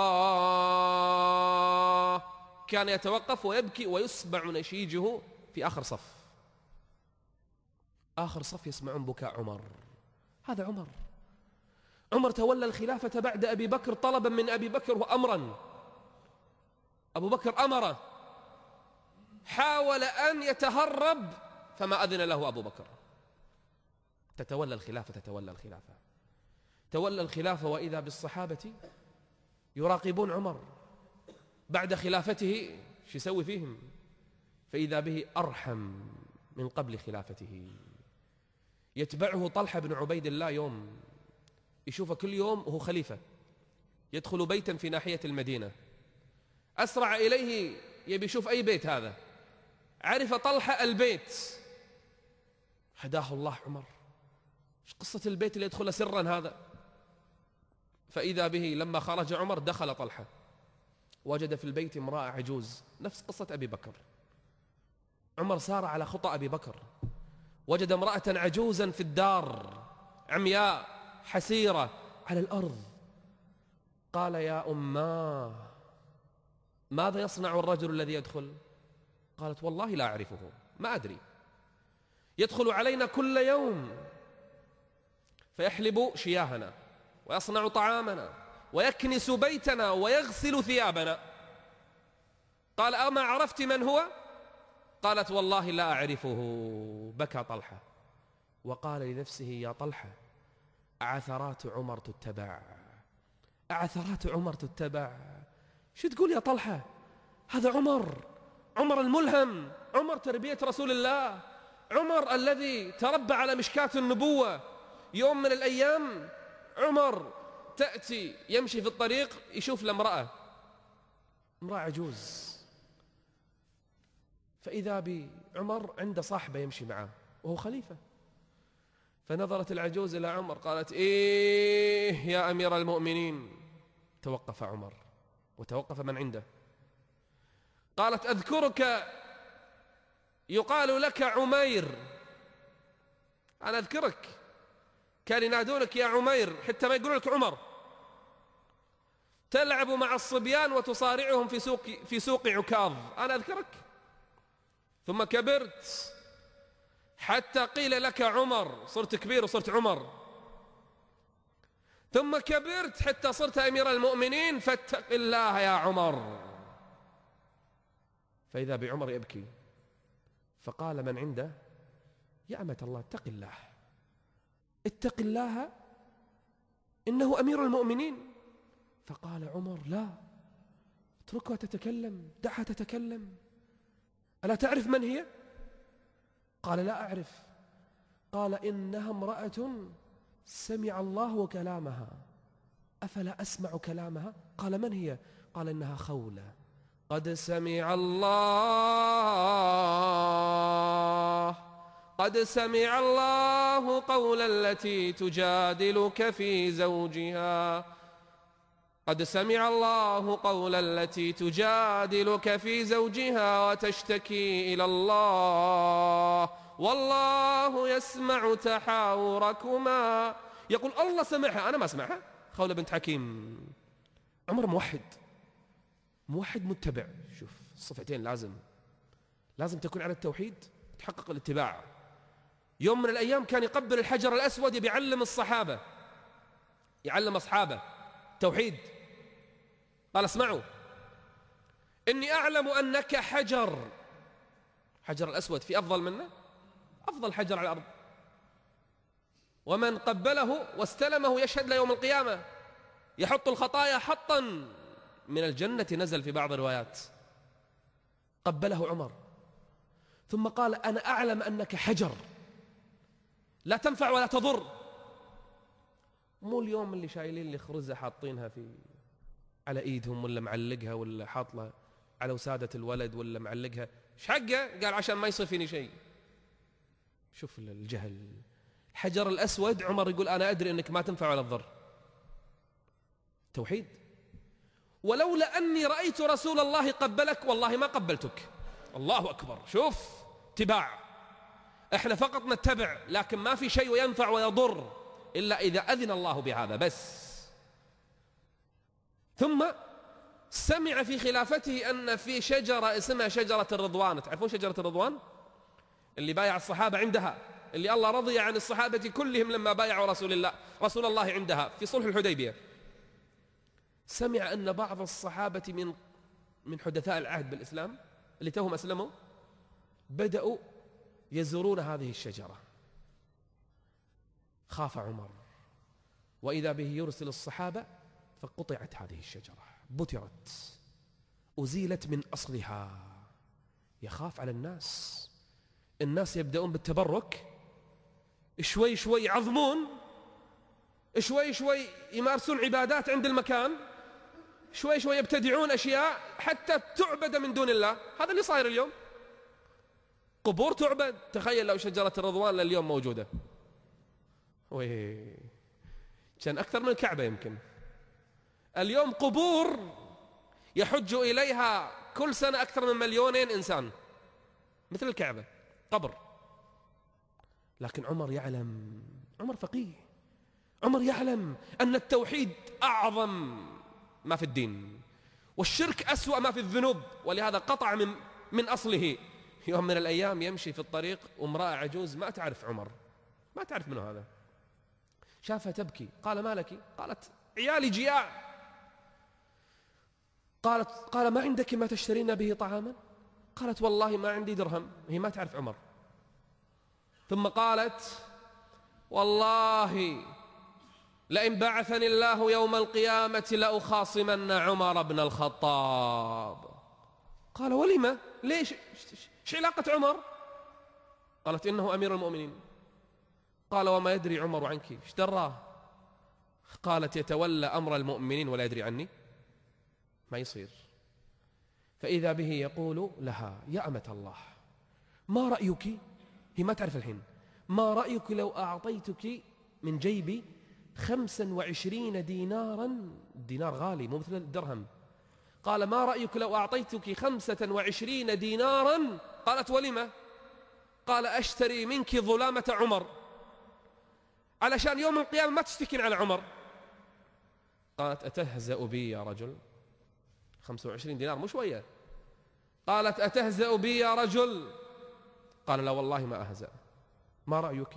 كان يتوقف ويبكي ويسمع نشيجه في آخر صف. آخر صف يسمعون بكاء عمر. هذا عمر. عمر تولى الخلافة بعد أبي بكر طلبا من أبي بكر وأمرا. أبو بكر أمره حاول أن يتهرب فما أذن له أبو بكر. تتولى الخلافة تتولى الخلافة. تولى الخلافة وإذا بالصحابة يراقبون عمر. بعد خلافته شو يسوي فيهم؟ فإذا به أرحم من قبل خلافته. يتبعه طلحة بن عبيد الله يوم يشوفه كل يوم وهو خليفة يدخل بيتا في ناحية المدينة. أسرع إليه يبي يشوف أي بيت هذا. عرف طلحة البيت. هداه الله عمر. إيش قصة البيت اللي يدخل سرا هذا؟ فإذا به لما خرج عمر دخل طلحة. وجد في البيت امرأة عجوز. نفس قصة أبي بكر. عمر سار على خطى أبي بكر. وجد امرأة عجوزا في الدار. عمياء. حسيرة على الأرض. قال يا أماه ماذا يصنع الرجل الذي يدخل؟ قالت والله لا أعرفه ما أدري. يدخل علينا كل يوم فيحلب شياهنا ويصنع طعامنا ويكنس بيتنا ويغسل ثيابنا. قال أما عرفت من هو؟ قالت والله لا أعرفه بكى طلحة. وقال لنفسه يا طلحة عثرات عمر تتبع. عثرات عمر تتبع. شو تقول يا طلحة؟ هذا عمر عمر الملهم عمر تربية رسول الله عمر الذي تربى على مشكاة النبوة. يوم من الأيام عمر تأتي يمشي في الطريق يشوف لامرأة. امرأة عجوز. فإذا بعمر عنده صاحبة يمشي معه وهو خليفة. فنظرت العجوز إلى عمر قالت إيه يا أمير المؤمنين؟ توقف عمر وتوقف من عنده. قالت أذكرك يقال لك عمير. أنا أذكرك. كان ينادونك يا عمير حتى ما يقولون لك عمر. تلعب مع الصبيان وتصارعهم في سوق في سوق عكاظ. أنا أذكرك. ثم كبرت. حتى قيل لك عمر صرت كبير وصرت عمر. ثم كبرت حتى صرت أمير المؤمنين فاتق الله يا عمر. فإذا بعمر يبكي فقال من عنده؟ يا أمة الله اتق الله. اتق الله إنه أمير المؤمنين. فقال عمر لا اتركها تتكلم دعها تتكلم. ألا تعرف من هي؟ قال لا أعرف. قال إنها امرأة سمع الله كلامها. أفلا أسمع كلامها؟ قال من هي؟ قال إنها خولة. قد سمع الله قد سمع الله قول التي تجادلك في زوجها. قد سمع الله قول التي تجادلك في زوجها وتشتكي إلى الله. والله يسمع تحاوركما. يقول الله سمعها. أنا ما أسمعها. خولة بنت حكيم. عمر موحد. موحد متبع. شوف الصفتين لازم. لازم تكون على التوحيد تحقق الاتباع. يوم من الأيام كان يقبل الحجر الأسود يبي يعلم الصحابة. يعلم أصحابه. توحيد. قال اسمعوا. إني أعلم أنك حجر. حجر الأسود في أفضل منه؟ أفضل حجر على الأرض. ومن قبله واستلمه يشهد له يوم القيامة. يحط الخطايا حطا. من الجنة نزل في بعض الروايات. قبله عمر. ثم قال أنا أعلم أنك حجر. لا تنفع ولا تضر. مو اليوم اللي شايلين لي خرزة حاطينها في على إيدهم ولا معلقها ولا حاطلها على وسادة الولد ولا معلقها. إيش حقه؟ قال عشان ما يصير فيني شيء. شوف الجهل. الحجر الأسود عمر يقول أنا أدري أنك ما تنفع ولا تضر توحيد. ولولا أني رأيت رسول الله قبلك والله ما قبلتك. الله أكبر. شوف اتباع. إحنا فقط نتبع لكن ما في شيء ينفع ويضر إلا إذا أذن الله بهذا. بس. ثم سمع في خلافته أن في شجرة اسمها شجرة الرضوان. تعرفون شجرة الرضوان؟ اللي بايع الصحابة عندها. اللي الله رضي عن الصحابة كلهم لما بايعوا رسول الله رسول الله عندها في صلح الحديبية. سمع أن بعض الصحابة من من حدثاء العهد بالإسلام اللي توهم أسلموا بدأوا يزورون هذه الشجرة. خاف عمر. وإذا به يرسل الصحابة فقطعت هذه الشجرة بترت أزيلت من أصلها. يخاف على الناس. الناس يبدأون بالتبرك. شوي شوي يعظمون. شوي شوي يمارسون عبادات عند المكان. شوي شوي يبتدعون أشياء حتى تعبد من دون الله. هذا اللي صاير اليوم. قبور تعبد. تخيل لو شجرة الرضوان لليوم موجودة. وي. كان أكثر من الكعبة يمكن. اليوم قبور يحج إليها كل سنة أكثر من مليونين إنسان. مثل الكعبة قبر. لكن عمر يعلم عمر فقيه. عمر يعلم أن التوحيد أعظم ما في الدين والشرك أسوأ ما في الذنوب ولهذا قطع من, من أصله. يوم من الأيام يمشي في الطريق وامرأة عجوز ما تعرف عمر ما تعرف منه هذا. شافها تبكي قال ما لك؟ قالت عيالي جياع. قالت قال ما عندك ما تشترين به طعاما؟ قالت والله ما عندي درهم. هي ما تعرف عمر. ثم قالت والله لئن بعثني الله يوم القيامة لأخاصمن عمر بن الخطاب. قال ولم ليش؟ إيش علاقة عمر؟ قالت إنه أمير المؤمنين. قال وما يدري عمر عنك؟ إيش دراه قالت يتولى أمر المؤمنين ولا يدري عني. ما يصير. فإذا به يقول لها يا أمة الله ما رأيك؟ هي ما تعرف الحين. ما رأيك لو أعطيتك من جيبي خمسا وعشرين دينارا دينار غالي مو مثل الدرهم. قال ما رأيك لو أعطيتك خمسة وعشرين دينارا؟ قالت ولم قال أشتري منك ظلامة عمر. علشان يوم القيامة ما تشتكين على عمر. قالت أتهزأ بي يا رجل؟ خمسة وعشرين دينار مو شوية. قالت أتهزأ بي يا رجل؟ قال لا والله ما أهزأ. ما رأيك؟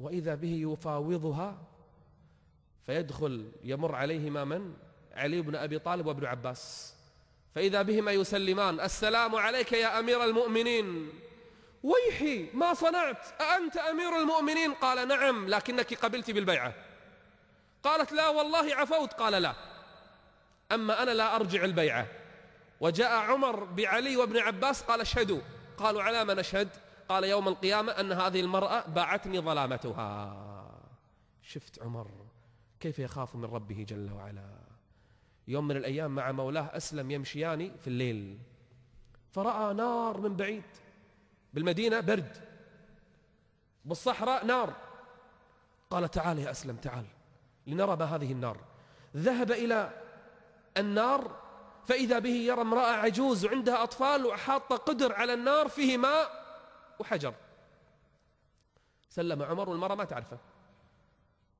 وإذا به يفاوضها فيدخل يمر عليهما من؟ علي بن أبي طالب وابن عباس. فإذا بهما يسلمان السلام عليك يا أمير المؤمنين. ويحي ما صنعت أأنت أمير المؤمنين؟ قال نعم لكنك قبلت بالبيعة. قالت لا والله عفوت. قال لا. أما أنا لا أرجع البيعة. وجاء عمر بعلي وابن عباس قال اشهدوا. قالوا على ما نشهد قال يوم القيامة أن هذه المرأة باعتني ظلامتها. شفت عمر كيف يخاف من ربه جل وعلا. يوم من الأيام مع مولاه أسلم يمشيان في الليل. فرأى نار من بعيد. بالمدينة برد. بالصحراء نار. قال تعال يا أسلم تعال لنرى ما هذه النار. ذهب إلى النار فإذا به يرى امرأة عجوز وعندها أطفال وحاطة قدر على النار فيه ماء وحجر. سلم عمر والمرأة ما تعرفه.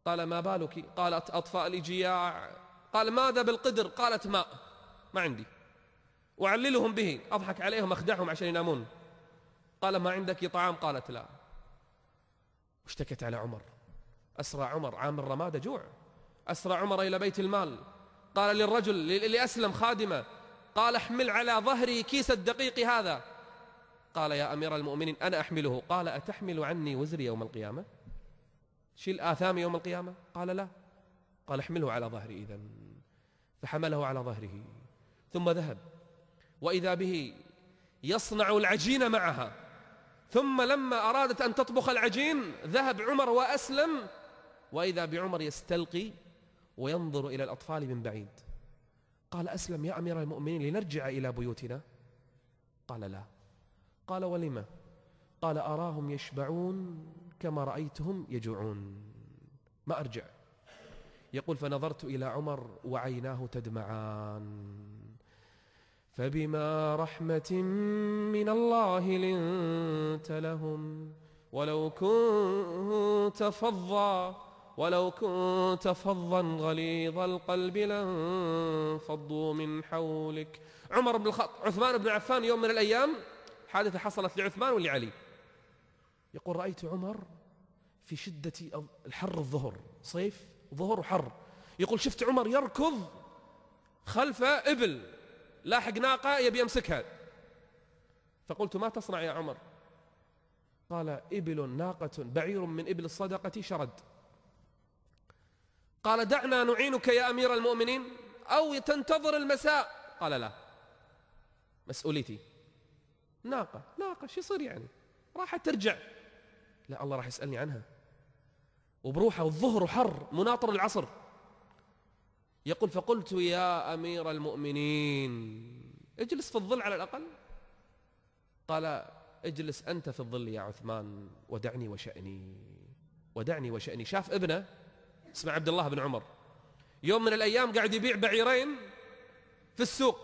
قال ما بالك؟ قالت أطفالي جياع. قال ماذا بالقدر؟ قالت ماء. ما عندي. وعللهم به. أضحك عليهم أخدعهم عشان ينامون. قال ما عندك طعام؟ قالت لا. واشتكت على عمر. أسرى عمر عام الرمادة جوع. أسرى عمر إلى بيت المال. قال للرجل اللي أسلم خادمة قال احمل على ظهري كيس الدقيق هذا. قال يا أمير المؤمنين أنا أحمله. قال أتحمل عني وزري يوم القيامة؟ شيل آثامي يوم القيامة؟ قال لا. قال احمله على ظهري إذن فحمله على ظهره. ثم ذهب. وإذا به يصنع العجين معها. ثم لما أرادت أن تطبخ العجين ذهب عمر وأسلم. وإذا بعمر يستلقي وينظر إلى الأطفال من بعيد. قال أسلم يا أمير المؤمنين لنرجع إلى بيوتنا. قال لا. قال ولم؟ قال أراهم يشبعون كما رأيتهم يجوعون. ما أرجع. يقول فنظرت إلى عمر وعيناه تدمعان. فبما رحمة من الله لنت لهم ولو كنت فظا ولو كنت فظا غليظ القلب لانفضوا من حولك. عمر بن الخطاب عثمان بن عفان يوم من الأيام حادثة حصلت لعثمان ولعلي. يقول رأيت عمر في شدة الحر الظهر صيف ظهر وحر. يقول شفت عمر يركض خلف إبل لاحق ناقة يبي يمسكها. فقلت ما تصنع يا عمر؟ قال إبل ناقة بعير من إبل الصدقة شرد. قال دعنا نعينك يا أمير المؤمنين أو تنتظر المساء. قال لا. مسؤوليتي. ناقة. ناقة. شو يصير يعني؟ راح ترجع. لا الله راح يسألني عنها. وبروحه والظهر وحر مناطر العصر. يقول فقلت يا أمير المؤمنين اجلس في الظل على الأقل. قال اجلس أنت في الظل يا عثمان ودعني وشأني. ودعني وشأني. شاف ابنه اسمه عبد الله بن عمر. يوم من الأيام قاعد يبيع بعيرين في السوق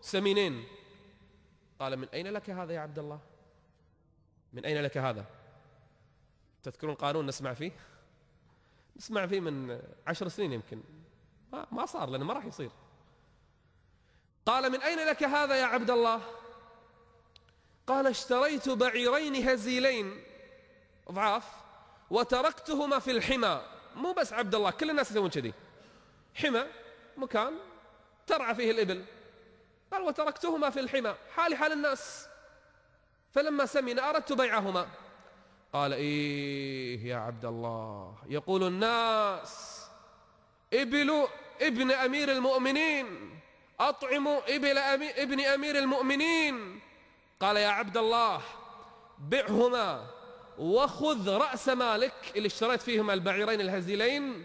سمينين. قال من أين لك هذا يا عبد الله؟ من أين لك هذا؟ تذكرون قانون نسمع فيه؟ نسمع فيه من عشر سنين يمكن. ما, ما صار لأنه ما راح يصير. قال من أين لك هذا يا عبد الله؟ قال اشتريت بعيرين هزيلين. ضعاف وتركتهما في الحمى. مو بس عبد الله كل الناس يسوون كذي. حمى مكان ترعى فيه الإبل. قال وتركتهما في الحمى. حالي حال الناس. فلما سمن أردت بيعهما. قال إيه يا عبد الله. يقول الناس إبل ابن أمير المؤمنين. أطعموا إبل أمي ابن أمير المؤمنين. قال يا عبد الله بعهما. وخذ رأس مالك اللي اشتريت فيهما البعيرين الهزيلين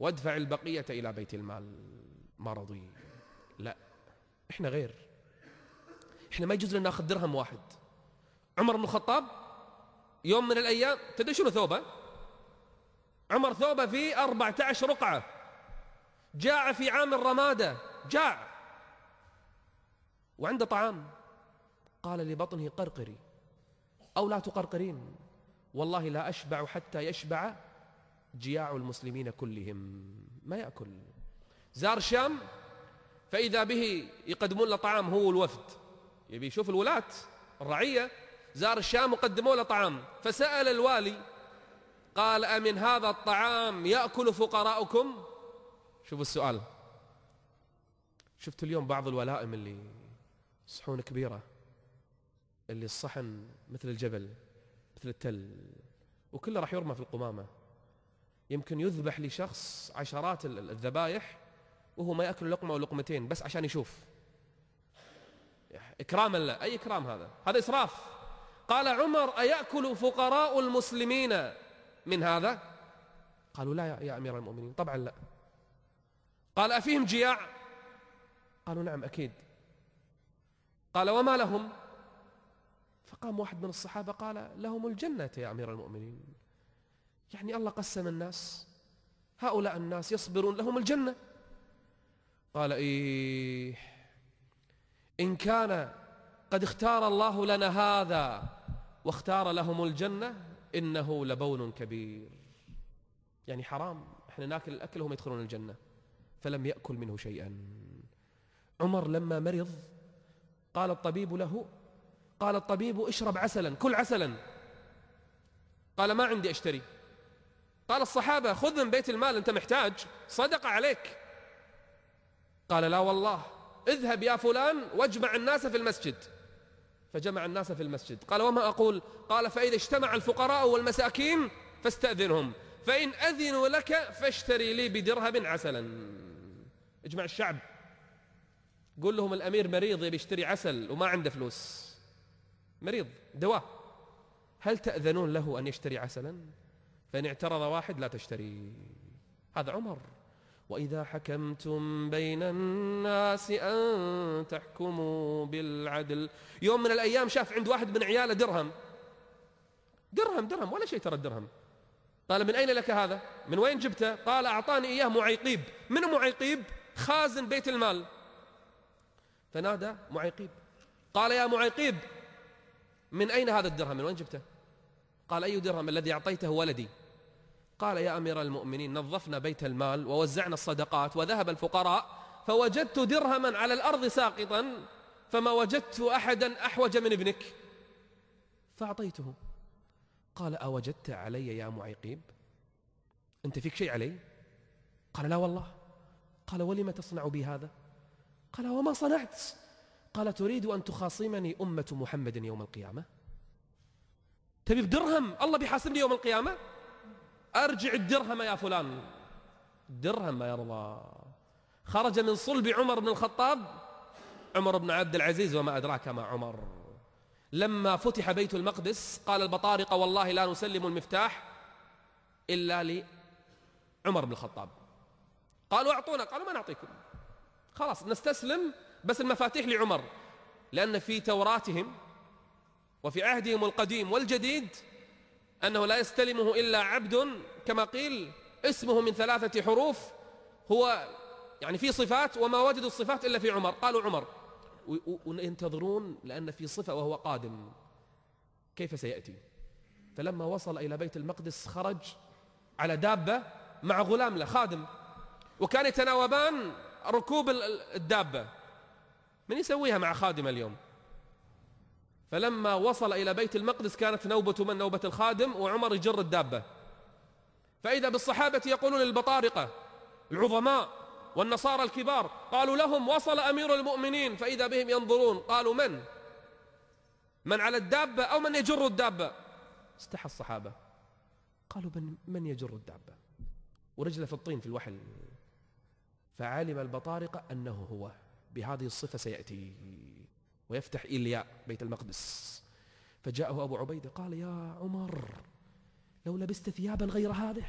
وادفع البقية إلى بيت المال. ما رضي لا إحنا غير. إحنا ما يجوز لنا ناخذ درهم واحد. عمر بن الخطاب يوم من الأيام تدري شنو ثوبه؟ عمر ثوبه فيه أربعة عشر رقعة. جاع في عام الرمادة. جاع. وعنده طعام. قال لبطنه قرقري. أو لا تقرقرين. والله لا أشبع حتى يشبع جياع المسلمين كلهم. ما يأكل. زار الشام فإذا به يقدمون له طعام هو الوفد. يبي يشوف الولاة الرعية. زار الشام وقدموا له طعام. فسأل الوالي قال أمن هذا الطعام يأكل فقراؤكم؟ شوفوا السؤال. شفت اليوم بعض الولائم اللي صحون كبيرة. اللي الصحن مثل الجبل مثل التل وكله راح يرمى في القمامة. يمكن يذبح لشخص عشرات الذبايح وهو ما يأكل لقمة ولقمتين بس عشان يشوف. إكراما له أي إكرام هذا؟ هذا إسراف. قال عمر أيأكل فقراء المسلمين من هذا؟ قالوا لا يا أمير المؤمنين طبعا لا. قال أفيهم جياع؟ قالوا نعم أكيد. قال وما لهم؟ فقام واحد من الصحابة قال لهم الجنة يا أمير المؤمنين. يعني الله قسم الناس هؤلاء الناس يصبرون لهم الجنة. قال إيه إن كان قد اختار الله لنا هذا واختار لهم الجنة إنه لبون كبير. يعني حرام إحنا ناكل الأكل وهم يدخلون الجنة فلم يأكل منه شيئا. عمر لما مرض قال الطبيب له قال الطبيب اشرب عسلا كل عسلا. قال ما عندي أشتري. قال الصحابة خذ من بيت المال أنت محتاج. صدق عليك. قال لا والله. اذهب يا فلان واجمع الناس في المسجد. فجمع الناس في المسجد. قال وما أقول؟ قال فإذا اجتمع الفقراء والمساكين فاستأذنهم. فإن أذنوا لك فاشتري لي بدرهم عسلا. اجمع الشعب. قول لهم الأمير مريض يبي يشتري عسل وما عنده فلوس. مريض دواء. هل تأذنون له أن يشتري عسلا؟ فإن اعترض واحد لا تشتري. هذا عمر. وإذا حكمتم بين الناس أن تحكموا بالعدل. يوم من الأيام شاف عند واحد من عياله درهم. درهم درهم ولا شيء ترى الدرهم. قال من أين لك هذا؟ من وين جبته؟ قال أعطاني إياه معيقيب. من معيقيب خازن بيت المال. فنادى معيقيب. قال يا معيقيب من أين هذا الدرهم؟ من وين جبته؟ قال أي درهم الذي أعطيته ولدي. قال يا أمير المؤمنين نظفنا بيت المال ووزعنا الصدقات وذهب الفقراء فوجدت درهما على الأرض ساقطا فما وجدت أحدا أحوج من ابنك. فأعطيته. قال أوجدت علي يا معيقيب؟ أنت فيك شيء علي؟ قال لا والله. قال ولم تصنع بي هذا؟ قال وما صنعت. قال تريد أن تخاصمني أمة محمد يوم القيامة؟ تبي بدرهم؟ الله بيحاسبني يوم القيامة؟ أرجع الدرهم يا فلان. درهم ما يرضى خرج من صلب عمر بن الخطاب. عمر بن عبد العزيز وما أدراك ما عمر. لما فتح بيت المقدس قال البطارقة والله لا نسلم المفتاح إلا لعمر بن الخطاب. قالوا أعطونا. قالوا ما نعطيكم. خلاص نستسلم. بس المفاتيح لعمر لأن في توراتهم وفي عهدهم القديم والجديد أنه لا يستلمه إلا عبد كما قيل اسمه من ثلاثة حروف هو يعني في صفات وما وجدوا الصفات إلا في عمر. قالوا عمر. وينتظرون لأن في صفة وهو قادم. كيف سيأتي؟ فلما وصل إلى بيت المقدس خرج على دابة مع غلام له خادم. وكان يتناوبان ركوب الدابة. من يسويها مع خادم اليوم؟ فلما وصل إلى بيت المقدس كانت نوبة من؟ نوبة الخادم وعمر يجر الدابة. فإذا بالصحابة يقولون للبطارقة العظماء والنصارى الكبار قالوا لهم وصل أمير المؤمنين فإذا بهم ينظرون قالوا من؟ من على الدابة أو من يجر الدابة؟ استحى الصحابة. قالوا من, من يجر الدابة؟ ورجله في الطين في الوحل. فعلم البطارقة أنه هو. بهذه الصفة سيأتي. ويفتح إيلياء بيت المقدس. فجاءه أبو عبيدة قال يا عمر لو لبست ثيابا غير هذه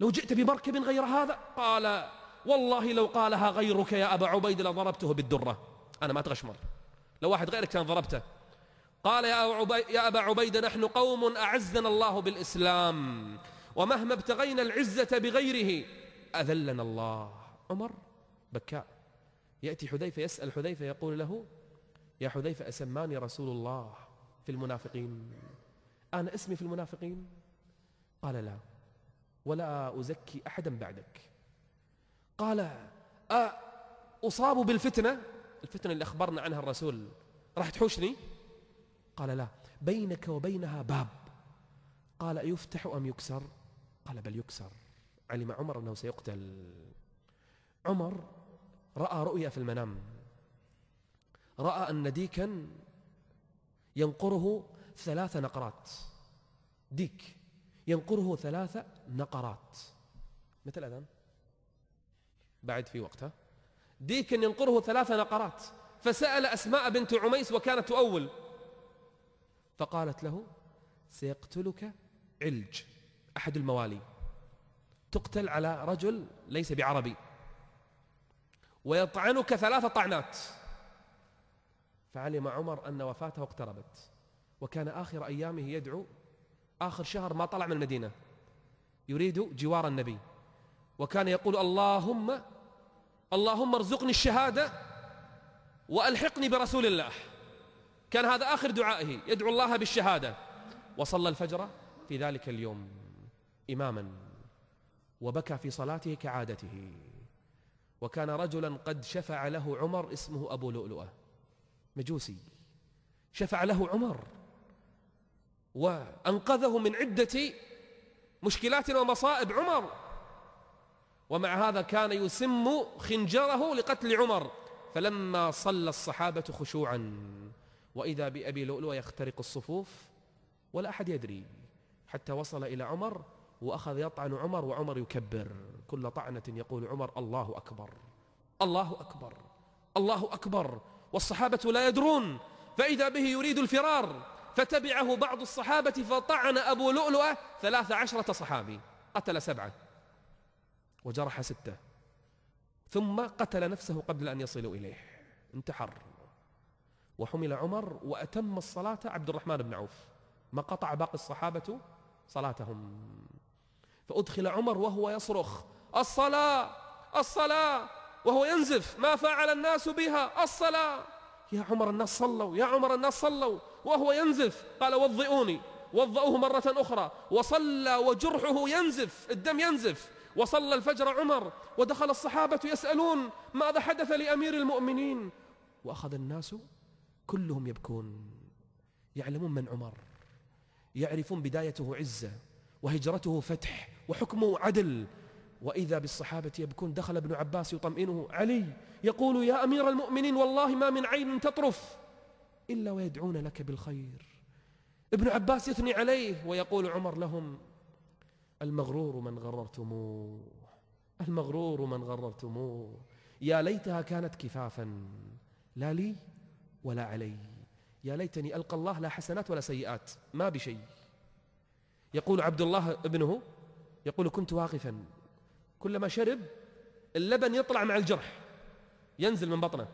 لو جئت بمركب غير هذا؟ قال والله لو قالها غيرك يا أبا عبيدة لضربته بالدرة. أنا ما تغشمر. لو واحد غيرك كان ضربته. قال يا, يا أبا عبيدة نحن قوم أعزنا الله بالإسلام ومهما ابتغينا العزة بغيره أذلنا الله. عمر بكاء. يأتي حذيفة يسأل حذيفة يقول له يا حذيفة أسماني رسول الله في المنافقين؟ أنا اسمي في المنافقين؟ قال لا ولا أزكي أحدا بعدك. قال أصاب بالفتنة؟ الفتنة اللي أخبرنا عنها الرسول. راح تحوشني؟ قال لا بينك وبينها باب. قال أيفتح أم يكسر؟ قال بل يكسر. علم عمر أنه سيقتل. عمر رأى رؤيا في المنام. رأى أن ديكا ينقره ثلاث نقرات. ديك ينقره ثلاث نقرات. متى الأذان بعد في وقتها. ديك ينقره ثلاث نقرات. فسأل أسماء بنت عميس وكانت تؤول. فقالت له سيقتلك علج أحد الموالي. تقتل على رجل ليس بعربي. ويطعنك ثلاث طعنات. فعلم عمر أن وفاته اقتربت وكان آخر أيامه يدعو آخر شهر ما طلع من المدينة يريد جوار النبي وكان يقول اللهم اللهم ارزقني الشهادة وألحقني برسول الله. كان هذا آخر دعائه يدعو الله بالشهادة. وصلى الفجر في ذلك اليوم إماما وبكى في صلاته كعادته. وكان رجلا قد شفع له عمر اسمه أبو لؤلؤة. مجوسي. شفع له عمر. وأنقذه من عدة مشكلات ومصائب عمر. ومع هذا كان يسم خنجره لقتل عمر. فلما صلى الصحابة خشوعا. وإذا بأبي لؤلؤ يخترق الصفوف ولا أحد يدري. حتى وصل إلى عمر وأخذ يطعن عمر وعمر يكبر. كل طعنة يقول عمر الله أكبر. الله أكبر. الله أكبر. والصحابة لا يدرون. فإذا به يريد الفرار فتبعه بعض الصحابة فطعن أبو لؤلؤة ثلاث عشرة صحابي. قتل سبعة. وجرح ستة. ثم قتل نفسه قبل أن يصلوا إليه. انتحر. وحمل عمر وأتم الصلاة عبد الرحمن بن عوف. ما قطع باقي الصحابة صلاتهم. فأدخل عمر وهو يصرخ الصلاة! الصلاة! وهو ينزف ما فعل الناس بها! الصلاة! يا عمر الناس صلوا! يا عمر الناس صلوا! وهو ينزف قال وضئوني! وضؤوه مرة أخرى وصلى وجرحه ينزف الدم ينزف وصلى الفجر عمر ودخل الصحابة يسألون ماذا حدث لأمير المؤمنين؟ وأخذ الناس كلهم يبكون يعلمون من عمر يعرفون بدايته عزة. وهجرته فتح وحكمه عدل. وإذا بالصحابة يبكون دخل ابن عباس يطمئنه علي يقول يا أمير المؤمنين والله ما من عين تطرف إلا ويدعون لك بالخير. ابن عباس يثني عليه ويقول عمر لهم المغرور من غررتموه المغرور من غررتموه يا ليتها كانت كفافا لا لي ولا علي. يا ليتني ألقى الله لا حسنات ولا سيئات ما بشيء. يقول عبد الله ابنه يقول كنت واقفا كلما شرب اللبن يطلع مع الجرح ينزل من بطنه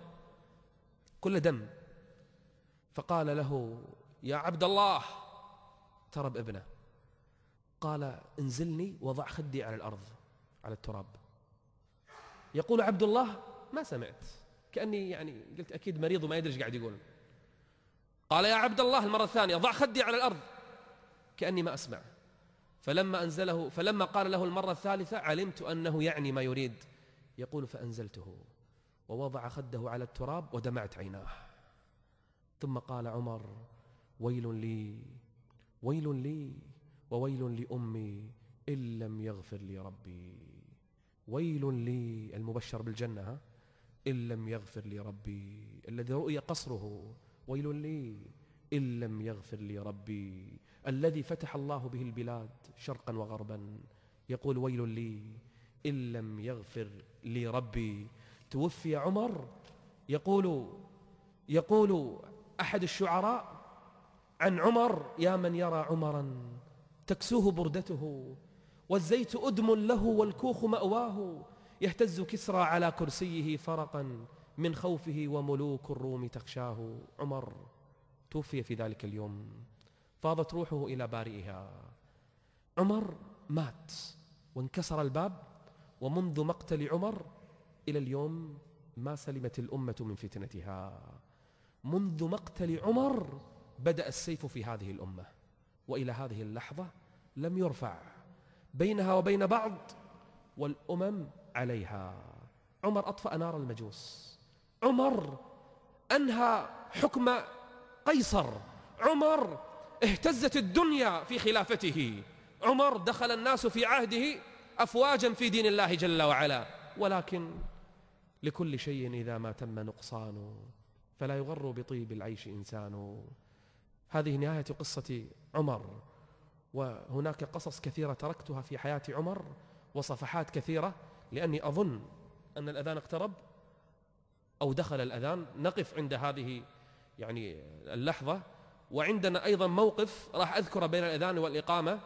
كل دم. فقال له يا عبد الله ترب ابنه. قال انزلني وضع خدي على الأرض على التراب. يقول عبد الله ما سمعت كأني يعني قلت أكيد مريض وما يدري إيش قاعد يقول. قال يا عبد الله المرة الثانية ضع خدي على الأرض. كأني ما أسمع. فلما أنزله فلما قال له المرة الثالثة علمت أنه يعني ما يريد. يقول فأنزلته. ووضع خده على التراب ودمعت عيناه. ثم قال عمر ويل لي ويل لي وويل لأمي إن لم يغفر لي ربي. ويل لي المبشر بالجنة ها؟ إن لم يغفر لي ربي. الذي رؤي قصره. ويل لي إن لم يغفر لي ربي. الذي فتح الله به البلاد شرقا وغربا. يقول ويل لي إن لم يغفر لي ربي توفي عمر. يقول يقول أحد الشعراء عن عمر يا من يرى عمرا تكسوه بردته والزيت أدم له والكوخ مأواه. يهتز كسرى على كرسيه فرقا من خوفه وملوك الروم تخشاه. عمر توفي في ذلك اليوم. فاضت روحه إلى بارئها. عمر مات وانكسر الباب ومنذ مقتل عمر إلى اليوم ما سلمت الأمة من فتنتها. منذ مقتل عمر بدأ السيف في هذه الأمة وإلى هذه اللحظة لم يرفع بينها وبين بعض والأمم عليها. عمر أطفأ نار المجوس. عمر أنهى حكم قيصر. عمر اهتزت الدنيا في خلافته. عمر دخل الناس في عهده أفواجا في دين الله جل وعلا. ولكن لكل شيء إذا ما تم نقصان فلا يغر بطيب العيش إنسان. هذه نهاية قصة عمر. وهناك قصص كثيرة تركتها في حياة عمر وصفحات كثيرة. لأني أظن أن الأذان اقترب أو دخل الأذان. نقف عند هذه يعني اللحظة. وعندنا أيضا موقف راح أذكره بين الأذان والإقامة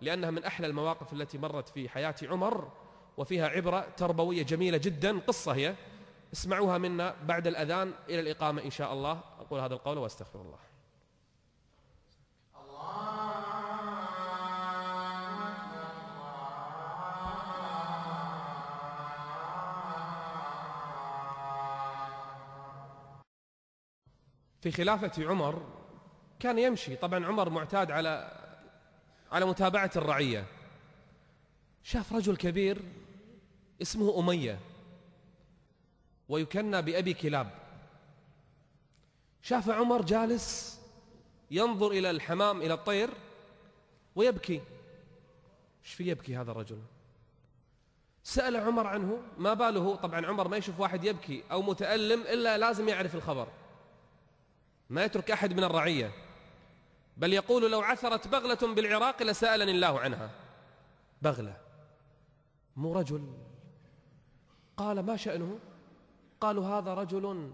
لأنها من أحلى المواقف التي مرت في حياة عمر وفيها عبرة تربوية جميلة جدا قصة هي. اسمعوها منا بعد الأذان إلى الإقامة إن شاء الله. أقول هذا القول وأستغفر الله. في خلافة عمر كان يمشي. طبعا عمر معتاد على على متابعة الرعية. شاف رجل كبير اسمه أمية ويكنى بأبي كلاب. شاف عمر جالس ينظر إلى الحمام إلى الطير ويبكي. إيش في يبكي هذا الرجل؟ سأل عمر عنه. ما باله؟ طبعا عمر ما يشوف واحد يبكي أو متألم إلا لازم يعرف الخبر. ما يترك أحد من الرعية. بل يقول لو عثرت بغلة بالعراق لسألني الله عنها. بغلة. مو رجل. قال ما شأنه؟ قالوا هذا رجل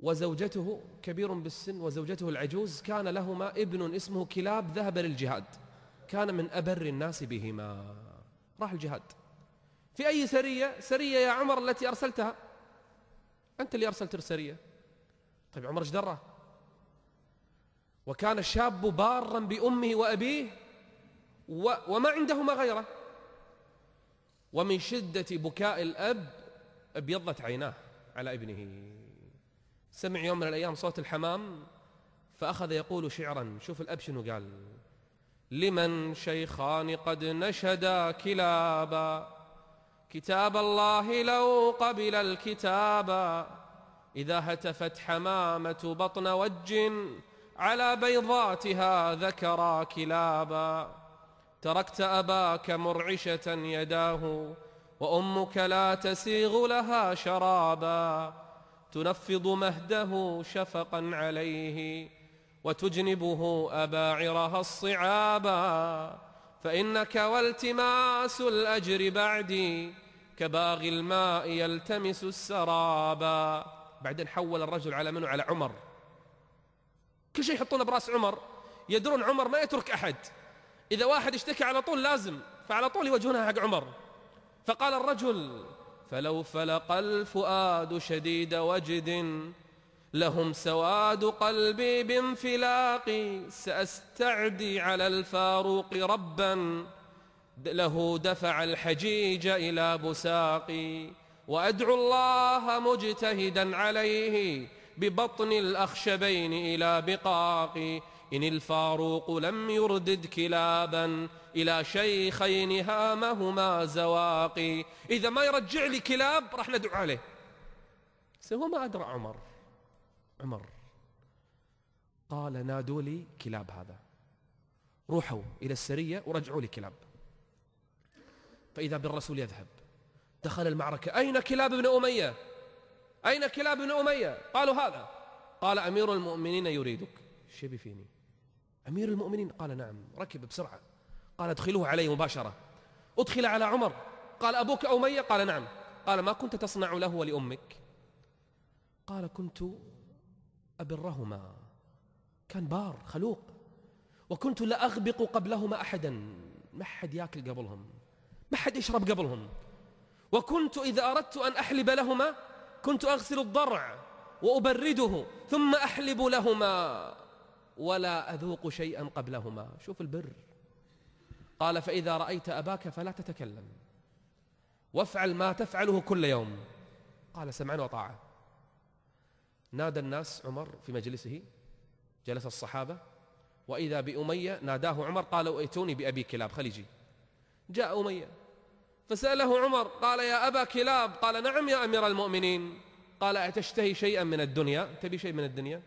وزوجته كبير بالسن وزوجته العجوز كان لهما ابن اسمه كلاب ذهب للجهاد. كان من أبر الناس بهما. راح الجهاد. في أي سرية؟ سرية يا عمر التي أرسلتها. أنت اللي أرسلت السرية. طيب عمر إيش دره وكان الشاب بارا بأمه وأبيه وما عندهما غيره. ومن شدة بكاء الأب أبيضت عيناه على ابنه. سمع يوم من الأيام صوت الحمام فأخذ يقول شعرا شوف الأب شنو قال. لمن شيخان قد نشدا كلابا كتاب الله لو قبل الكتابا. إذا هتفت حمامة بطن وج على بيضاتها ذكرا كلابا. تركت أباك مرعشة يداه وأمك لا تسيغ لها شرابا. تنفض مهده شفقا عليه وتجنبه أباعرها الصعابا. فإنك والتماس الأجر بعدي كباغي الماء يلتمس السرابا. بعدين حول الرجل على منه على عمر. كل شيء يحطونه براس عمر. يدرون عمر ما يترك أحد. إذا واحد اشتكى على طول لازم فعلى طول يوجهونها حق عمر. فقال الرجل فلو فلق الفؤاد شديد وجد لهم سواد قلبي بانفلاقي سأستعدي على الفاروق ربا له دفع الحجيج إلى بساقي وأدعو الله مجتهدا عليه ببطن الأخشبين إلى بقاقي. إن الفاروق لم يردد كلابا إلى شيخين هامهما زواقي. إذا ما يرجع لي كلاب راح ندعو عليه. هو ما أدرى عمر. عمر. قال نادوا لي كلاب هذا. روحوا إلى السرية ورجعوا لي كلاب. فإذا بالرسول يذهب. دخل المعركة. أين كلاب ابن أمية؟ أين كلاب ابن أمية؟ قالوا هذا. قال أمير المؤمنين يريدك. شبي فيني. أمير المؤمنين قال نعم. ركب بسرعة. قال ادخلوه علي مباشرة. ادخل على عمر. قال أبوك أمية؟ قال نعم. قال ما كنت تصنع له ولأمك؟ قال كنت أبرهما. كان بار خلوق. وكنت لا أغبق قبلهما أحدا. ما حد ياكل قبلهم. ما حد يشرب قبلهم. وكنت إذا أردت أن أحلب لهما كنت أغسل الضرع وأبرده ثم أحلب لهما ولا أذوق شيئا قبلهما. شوف البر. قال فإذا رأيت أباك فلا تتكلم. وافعل ما تفعله كل يوم. قال سمعا وطاعة. نادى الناس عمر في مجلسه. جلس الصحابة. وإذا بأمية ناداه عمر قالوا ائتوني بأبي كلاب. خليجي. جاء أمية. فسأله عمر قال يا أبا كلاب. قال نعم يا أمير المؤمنين. قال أتشتهي شيئا من الدنيا؟ تبي شيء من الدنيا؟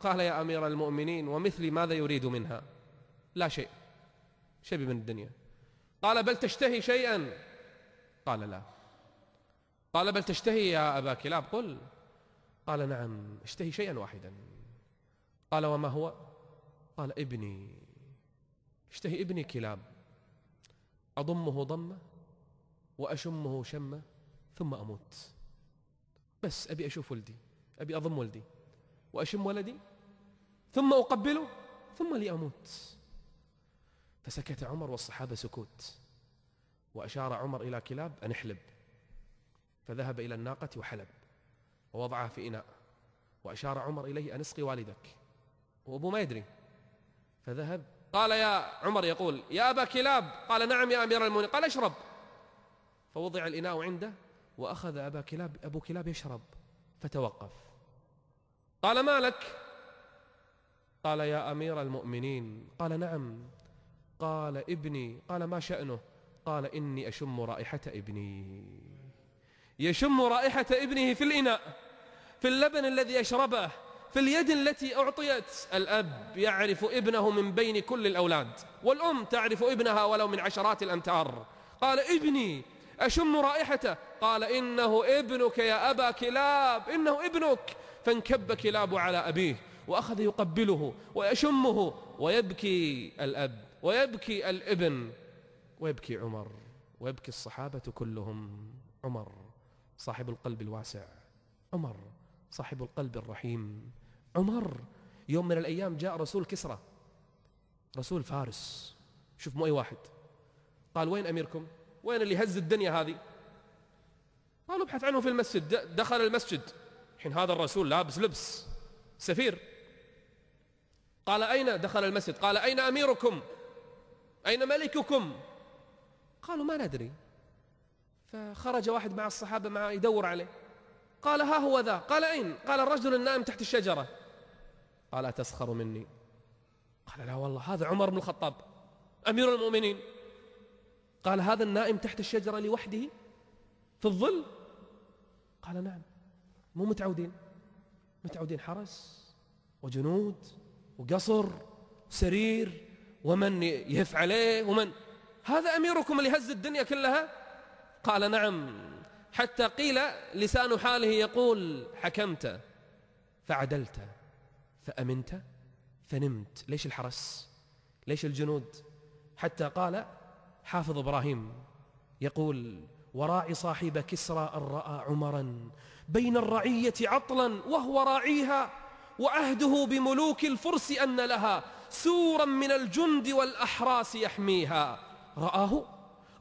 قال يا أمير المؤمنين ومثلي ماذا يريد منها؟ لا شيء. شبي من الدنيا. قال بل تشتهي شيئا؟ قال لا. قال بل تشتهي يا أبا كلاب؟ قل. قال نعم اشتهي شيئا واحدا. قال وما هو؟ قال ابني. اشتهي ابني كلاب. أضمه ضمة؟ وأشمه شمة ثم أموت. بس أبي أشوف ولدي أبي أضم ولدي. وأشم ولدي ثم أقبله ثم لي أموت. فسكت عمر والصحابة سكوت. وأشار عمر إلى كلاب أن احلب. فذهب إلى الناقة وحلب. ووضعها في إناء. وأشار عمر إليه أن اسقي والدك. وأبوه ما يدري. فذهب قال يا عمر يقول يا أبا كلاب. قال نعم يا أمير المؤمنين. قال اشرب. فوضع الإناء عنده وأخذ أبا كلاب أبو كلاب يشرب فتوقف. قال ما لك؟ قال يا أمير المؤمنين. قال نعم. قال ابني. قال ما شأنه؟ قال إني أشم رائحة ابني. يشم رائحة ابنه في الإناء في اللبن الذي يشربه في اليد التي أعطيت. الأب يعرف ابنه من بين كل الأولاد والأم تعرف ابنها ولو من عشرات الأمتار. قال ابني. أشم رائحته. قال إنه ابنك يا أبا كلاب إنه ابنك. فانكب كلاب على أبيه وأخذ يقبله ويشمه ويبكي الأب ويبكي الابن ويبكي عمر ويبكي الصحابة كلهم. عمر صاحب القلب الواسع. عمر صاحب القلب الرحيم. عمر يوم من الأيام جاء رسول كسرى رسول فارس. شوف مو أي واحد. قال وين أميركم؟ وين اللي هز الدنيا هذه؟ قالوا ابحث عنه في المسجد. دخل المسجد. حين هذا الرسول لابس لبس سفير. قال أين؟ دخل المسجد. قال أين أميركم؟ أين ملككم؟ قالوا ما ندري. فخرج واحد مع الصحابة معه يدور عليه. قال ها هو ذا؟ قال أين؟ قال الرجل النائم تحت الشجرة. قال أتسخر مني؟ قال لا والله هذا عمر بن الخطاب أمير المؤمنين. قال هذا النائم تحت الشجرة لوحده؟ في الظل؟ قال نعم. مو متعودين. متعودين حرس وجنود وقصر سرير ومن يهف عليه ومن هذا أميركم اللي هز الدنيا كلها؟ قال نعم. حتى قيل لسان حاله يقول حكمت فعدلت فأمنت فنمت. ليش الحرس؟ ليش الجنود؟ حتى قال حافظ إبراهيم يقول وراعي صاحب كسرى أن رأى عمرا بين الرعية عطلا وهو راعيها وعهده بملوك الفرس أن لها سورا من الجند والأحراس يحميها. رآه؟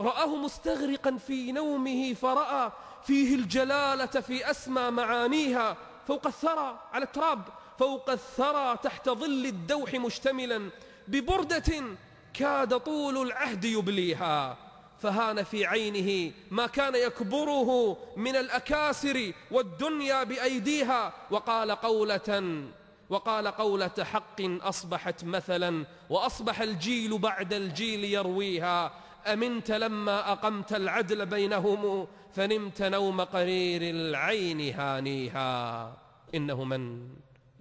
رآه مستغرقا في نومه فرأى فيه الجلالة في أسمى معانيها. فوق الثرى على التراب فوق الثرى تحت ظل الدوح مشتملا ببردة كاد طول العهد يبليها. فهان في عينه ما كان يكبره من الأكاسر والدنيا بأيديها. وقال قولة وقال قولة حق أصبحت مثلا وأصبح الجيل بعد الجيل يرويها. أمنت لما أقمت العدل بينهم فنمت نوم قرير العين هانيها. إنه من؟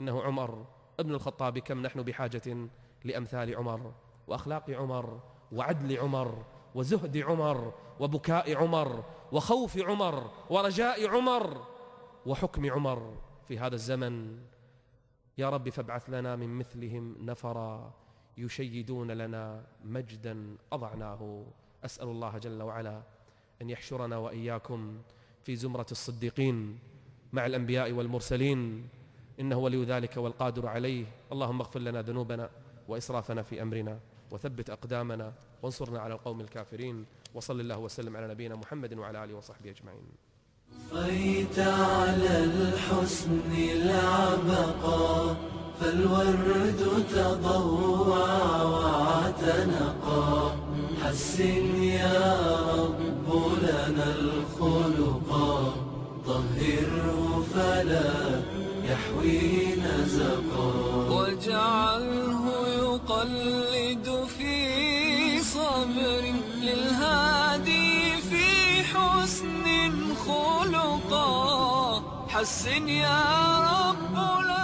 إنه عمر ابن الخطاب. كم نحن بحاجة لأمثال عمر؟ وأخلاق عمر وعدل عمر وزهد عمر وبكاء عمر وخوف عمر ورجاء عمر وحكم عمر في هذا الزمن. يا رب فابعث لنا من مثلهم نفرا يشيدون لنا مجدا أضعناه. أسأل الله جل وعلا أن يحشرنا وإياكم في زمرة الصديقين مع الأنبياء والمرسلين. إنه ولي ذلك والقادر عليه. اللهم اغفر لنا ذنوبنا وإسرافنا في أمرنا. وثبت أقدامنا وانصرنا على القوم الكافرين وصل الله وسلم على نبينا محمد وعلى آله وصحبه أجمعين. طيت على الحسن العبقى فالورد تضوع واعتنقا حسن يا رب لنا الخلقا طهره فلا يحوي نزقا واجعله يقلد حسن يا رب العالمين.